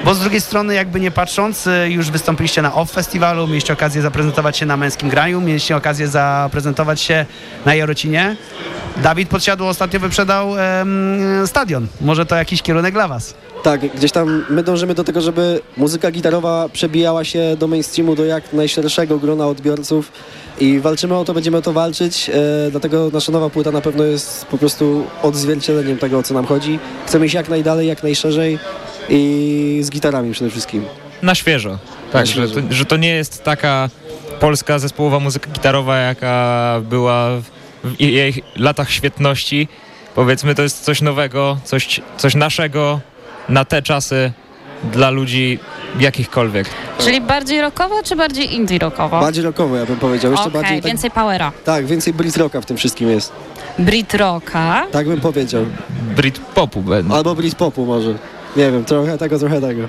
A: Bo z drugiej strony, jakby nie patrząc, y, już wystąpiliście na OFF Festiwalu, mieliście okazję zaprezentować się na Męskim Graniu, mieliście okazję zaprezentować się na Jarocinie. Dawid Podsiadło ostatnio wyprzedał em, stadion. Może to jakiś kierunek dla was?
N: Tak, gdzieś tam my dążymy do tego, żeby muzyka gitarowa przebijała się do mainstreamu, do jak najszerszego grona odbiorców i walczymy o to, będziemy o to walczyć, e, dlatego nasza nowa płyta na pewno jest po prostu odzwierciedleniem tego, o co nam chodzi. Chcemy iść jak najdalej, jak najszerzej i z gitarami przede wszystkim.
P: Na świeżo. Tak,
N: świeżo.
P: Że, to, że to nie jest taka polska zespołowa muzyka gitarowa, jaka była w jej latach świetności. Powiedzmy, to jest coś nowego, coś, coś naszego na te czasy dla ludzi jakichkolwiek.
D: Czyli bardziej rockowo, czy bardziej indie rockowo?
N: Bardziej rockowo, ja bym powiedział. Jeszcze
D: Okej,
N: bardziej tak,
D: więcej powera.
N: tak, więcej Brit Rocka w tym wszystkim jest.
D: Brit rocka.
N: Tak bym powiedział.
P: Brit popu będą.
N: Albo Brit Popu może. Nie wiem, trochę tego, trochę tego.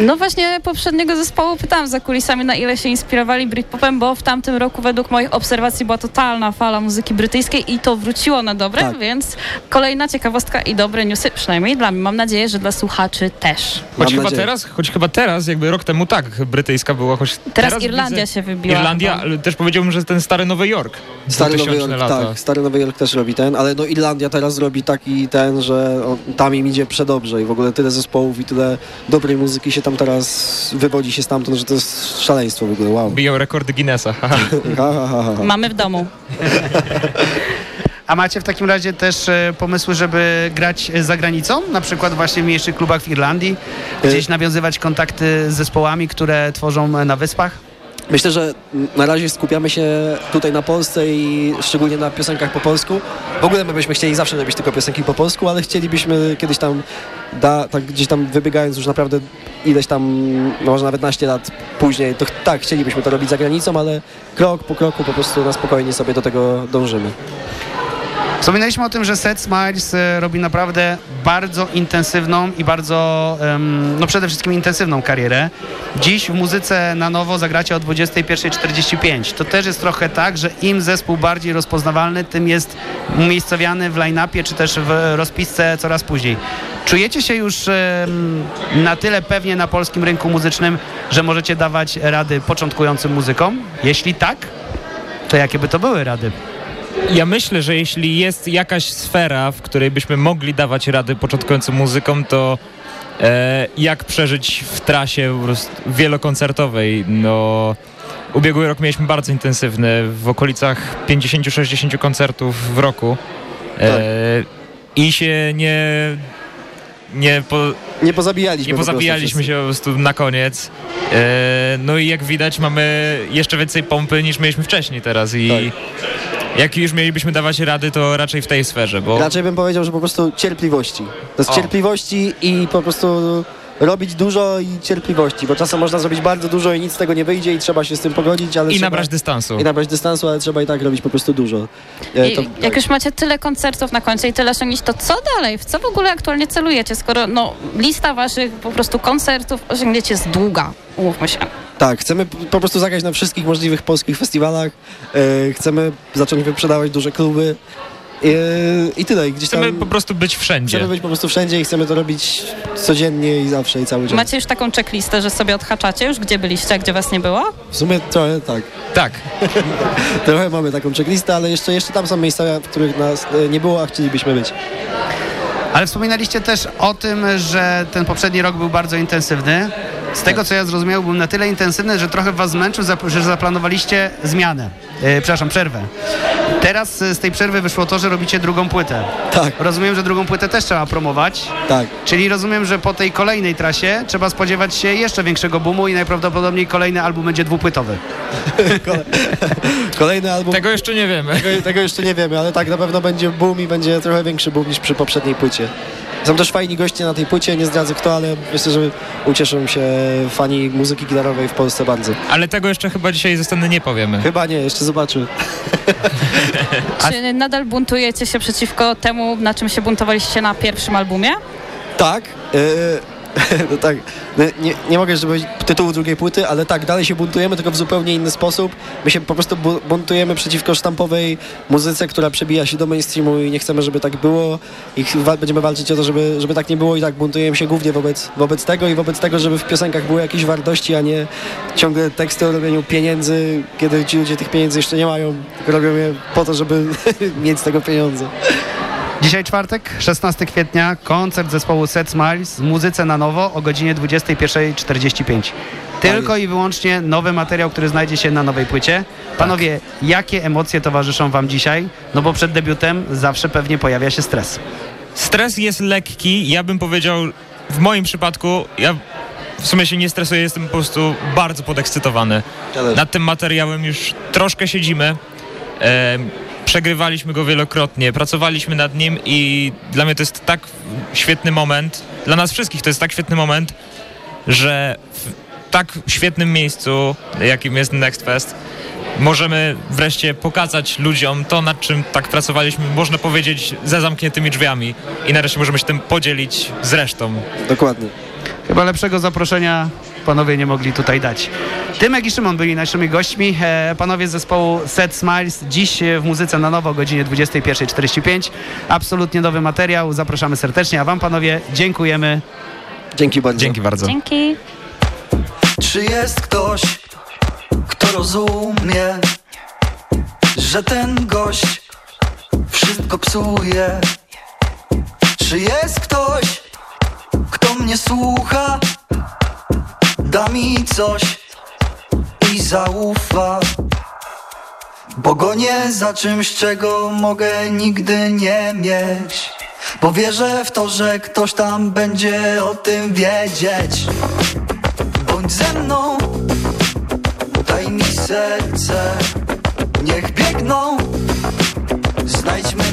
D: No właśnie poprzedniego zespołu pytałam za kulisami, na ile się inspirowali Britpopem, bo w tamtym roku według moich obserwacji była totalna fala muzyki brytyjskiej i to wróciło na dobre,
N: Tak.
D: więc kolejna ciekawostka i dobre newsy, przynajmniej dla mnie. Mam nadzieję, że dla słuchaczy też.
P: Choć
N: Mam
P: chyba
N: nadzieję.
P: teraz, choć chyba teraz, jakby rok temu tak, brytyjska była, choć
D: Teraz Irlandia się wybiła
P: Irlandia, ale też powiedziałbym, że ten stary Nowy Jork.
N: Stary Nowy
P: 2000
N: Jork,
P: lata.
N: tak, Stary Nowy Jork też robi ten, ale no Irlandia teraz robi taki ten, że on, tam im idzie przedobrze i w ogóle tyle zespołów i tyle dobrej muzyki się tam teraz wywodzi się stamtąd, że to jest szaleństwo w ogóle, wow.
P: Biją rekordy Guinnessa.
D: Mamy w domu.
A: A macie w takim razie też e, pomysły, żeby grać e, za granicą? Na przykład właśnie w mniejszych klubach w Irlandii? Gdzieś nawiązywać kontakty z zespołami, które tworzą e, na wyspach?
N: Myślę, że na razie skupiamy się tutaj na Polsce i szczególnie na piosenkach po polsku. W ogóle my byśmy chcieli zawsze robić tylko piosenki po polsku, ale chcielibyśmy kiedyś tam, da, tak gdzieś tam wybiegając już naprawdę ileś tam, no może nawet naście lat później, to tak, chcielibyśmy to robić za granicą, ale krok po kroku po prostu na spokojnie sobie do tego dążymy.
A: Wspominaliśmy o tym, że Set Smiles e, robi naprawdę bardzo intensywną i bardzo, no przede wszystkim intensywną karierę. Dziś w muzyce na nowo zagracie o 21.45. To też jest trochę tak, że im zespół bardziej rozpoznawalny, tym jest umiejscowiany w line-upie czy też w rozpisce coraz później. Czujecie się już na tyle pewnie na polskim rynku muzycznym, że możecie dawać rady początkującym muzykom? Jeśli tak, to jakie by to były rady?
P: Ja myślę, że jeśli jest jakaś sfera, w której byśmy mogli dawać rady początkującym muzykom, to e, jak przeżyć w trasie po prostu wielokoncertowej. No, ubiegły rok mieliśmy bardzo intensywny, w okolicach 50-60 koncertów w roku. E, I się nie... Nie, po,
N: Nie pozabijaliśmy
P: nie
N: po
P: pozabijaliśmy
N: wszyscy.
P: się po prostu na koniec. E, no i jak widać mamy jeszcze więcej pompy niż mieliśmy wcześniej teraz i jak już mielibyśmy dawać rady, to raczej w tej sferze, bo
N: Raczej bym powiedział, że po prostu cierpliwości. To jest
P: O.
N: cierpliwości i po prostu robić dużo i cierpliwości, bo czasem można zrobić bardzo dużo i nic z tego nie wyjdzie i trzeba się z tym pogodzić, ale
P: i
N: trzeba...
P: nabrać dystansu.
N: I nabrać dystansu, ale trzeba i tak robić po prostu dużo. E,
D: I,
N: to-
D: jak już macie tyle koncertów na koncie i tyle osiągnięć, to co dalej? W co w ogóle aktualnie celujecie, skoro no, lista waszych po prostu koncertów, osiągnięć jest długa, umówmy się.
N: Tak, chcemy po prostu zagrać na wszystkich możliwych polskich festiwalach, e, chcemy zacząć wyprzedawać duże kluby e, i tyle. I Gdzieś tam
P: Chcemy po prostu być wszędzie.
N: chcemy być po prostu wszędzie i chcemy to robić codziennie i zawsze i cały czas.
D: Macie już taką checklistę, że sobie odhaczacie już, gdzie byliście, a gdzie was nie było?
N: W sumie trochę tak.
P: Tak.
N: trochę mamy taką checklistę, ale jeszcze, jeszcze tam są miejsca, w których nas e, nie było, a chcielibyśmy być.
A: Ale wspominaliście też o tym, że ten poprzedni rok był bardzo intensywny. Z tego co ja zrozumiałem, był na tyle intensywny, że trochę was zmęczył, że zaplanowaliście zmianę. E, przepraszam, przerwę. Teraz e, z tej przerwy wyszło to, że robicie drugą płytę.
N: Tak.
A: Rozumiem, że drugą płytę też trzeba promować.
N: Tak.
A: Czyli rozumiem, że po tej kolejnej trasie trzeba spodziewać się jeszcze większego boomu i najprawdopodobniej kolejny album będzie dwupłytowy.
N: Kolejny album.
P: Tego jeszcze nie wiemy.
N: Tego, tego jeszcze nie wiemy, ale tak na pewno będzie boom i będzie trochę większy boom niż przy poprzedniej płycie. Są też fajni goście na tej płycie, nie zdradzę kto, ale myślę, że ucieszą się fani muzyki gitarowej w Polsce bardzo.
P: Ale tego jeszcze chyba dzisiaj ze sceny nie powiemy.
N: Chyba nie, jeszcze zobaczymy.
D: Czy nadal buntujecie się przeciwko temu, na czym się buntowaliście na pierwszym albumie?
N: Tak. e, no tak. No, Nie, nie mogę jeszcze powiedzieć tytułu drugiej płyty, ale tak, dalej się buntujemy, tylko w zupełnie inny sposób. My się po prostu bu- buntujemy przeciwko sztampowej muzyce, która przebija się do mainstreamu i nie chcemy, żeby tak było i będziemy walczyć o to, żeby, żeby tak nie było i tak buntujemy się głównie wobec, wobec tego i wobec tego, żeby w piosenkach były jakieś wartości, a nie ciągle teksty o robieniu pieniędzy, kiedy ci ludzie tych pieniędzy jeszcze nie mają, tylko robią je po to, żeby mieć z tego pieniądze.
A: Dzisiaj czwartek, 16 kwietnia, koncert zespołu Set Smiles z muzyce na nowo o godzinie 21.45. Tylko i wyłącznie nowy materiał, który znajdzie się na nowej płycie. Panowie, jakie emocje towarzyszą wam dzisiaj? No bo przed debiutem zawsze pewnie pojawia się stres.
P: Stres jest lekki, ja bym powiedział, w moim przypadku, ja w sumie się nie stresuję, jestem po prostu bardzo podekscytowany. Nad tym materiałem już troszkę siedzimy. Przegrywaliśmy go wielokrotnie, pracowaliśmy nad nim i dla mnie to jest tak świetny moment, dla nas wszystkich to jest tak świetny moment, że w tak świetnym miejscu, jakim jest Next Fest, możemy wreszcie pokazać ludziom to, nad czym tak pracowaliśmy, można powiedzieć, za zamkniętymi drzwiami i nareszcie możemy się tym podzielić z resztą.
N: Dokładnie.
A: Chyba lepszego zaproszenia panowie nie mogli tutaj dać. Tymek i Szymon byli naszymi gośćmi. E, panowie z zespołu Set Smiles. Dziś w muzyce na nowo o godzinie 21.45. Absolutnie nowy materiał. Zapraszamy serdecznie. A wam panowie dziękujemy.
N: Dzięki bardzo.
P: Dzięki bardzo.
D: Dzięki.
Q: Czy jest ktoś, kto rozumie, że ten gość wszystko psuje? Czy jest ktoś, kto mnie słucha, da mi coś i zaufa?
B: Bo gonię za czymś, czego mogę nigdy nie mieć Bo wierzę w to, że ktoś tam będzie o tym wiedzieć Bądź ze mną, daj mi serce Niech biegną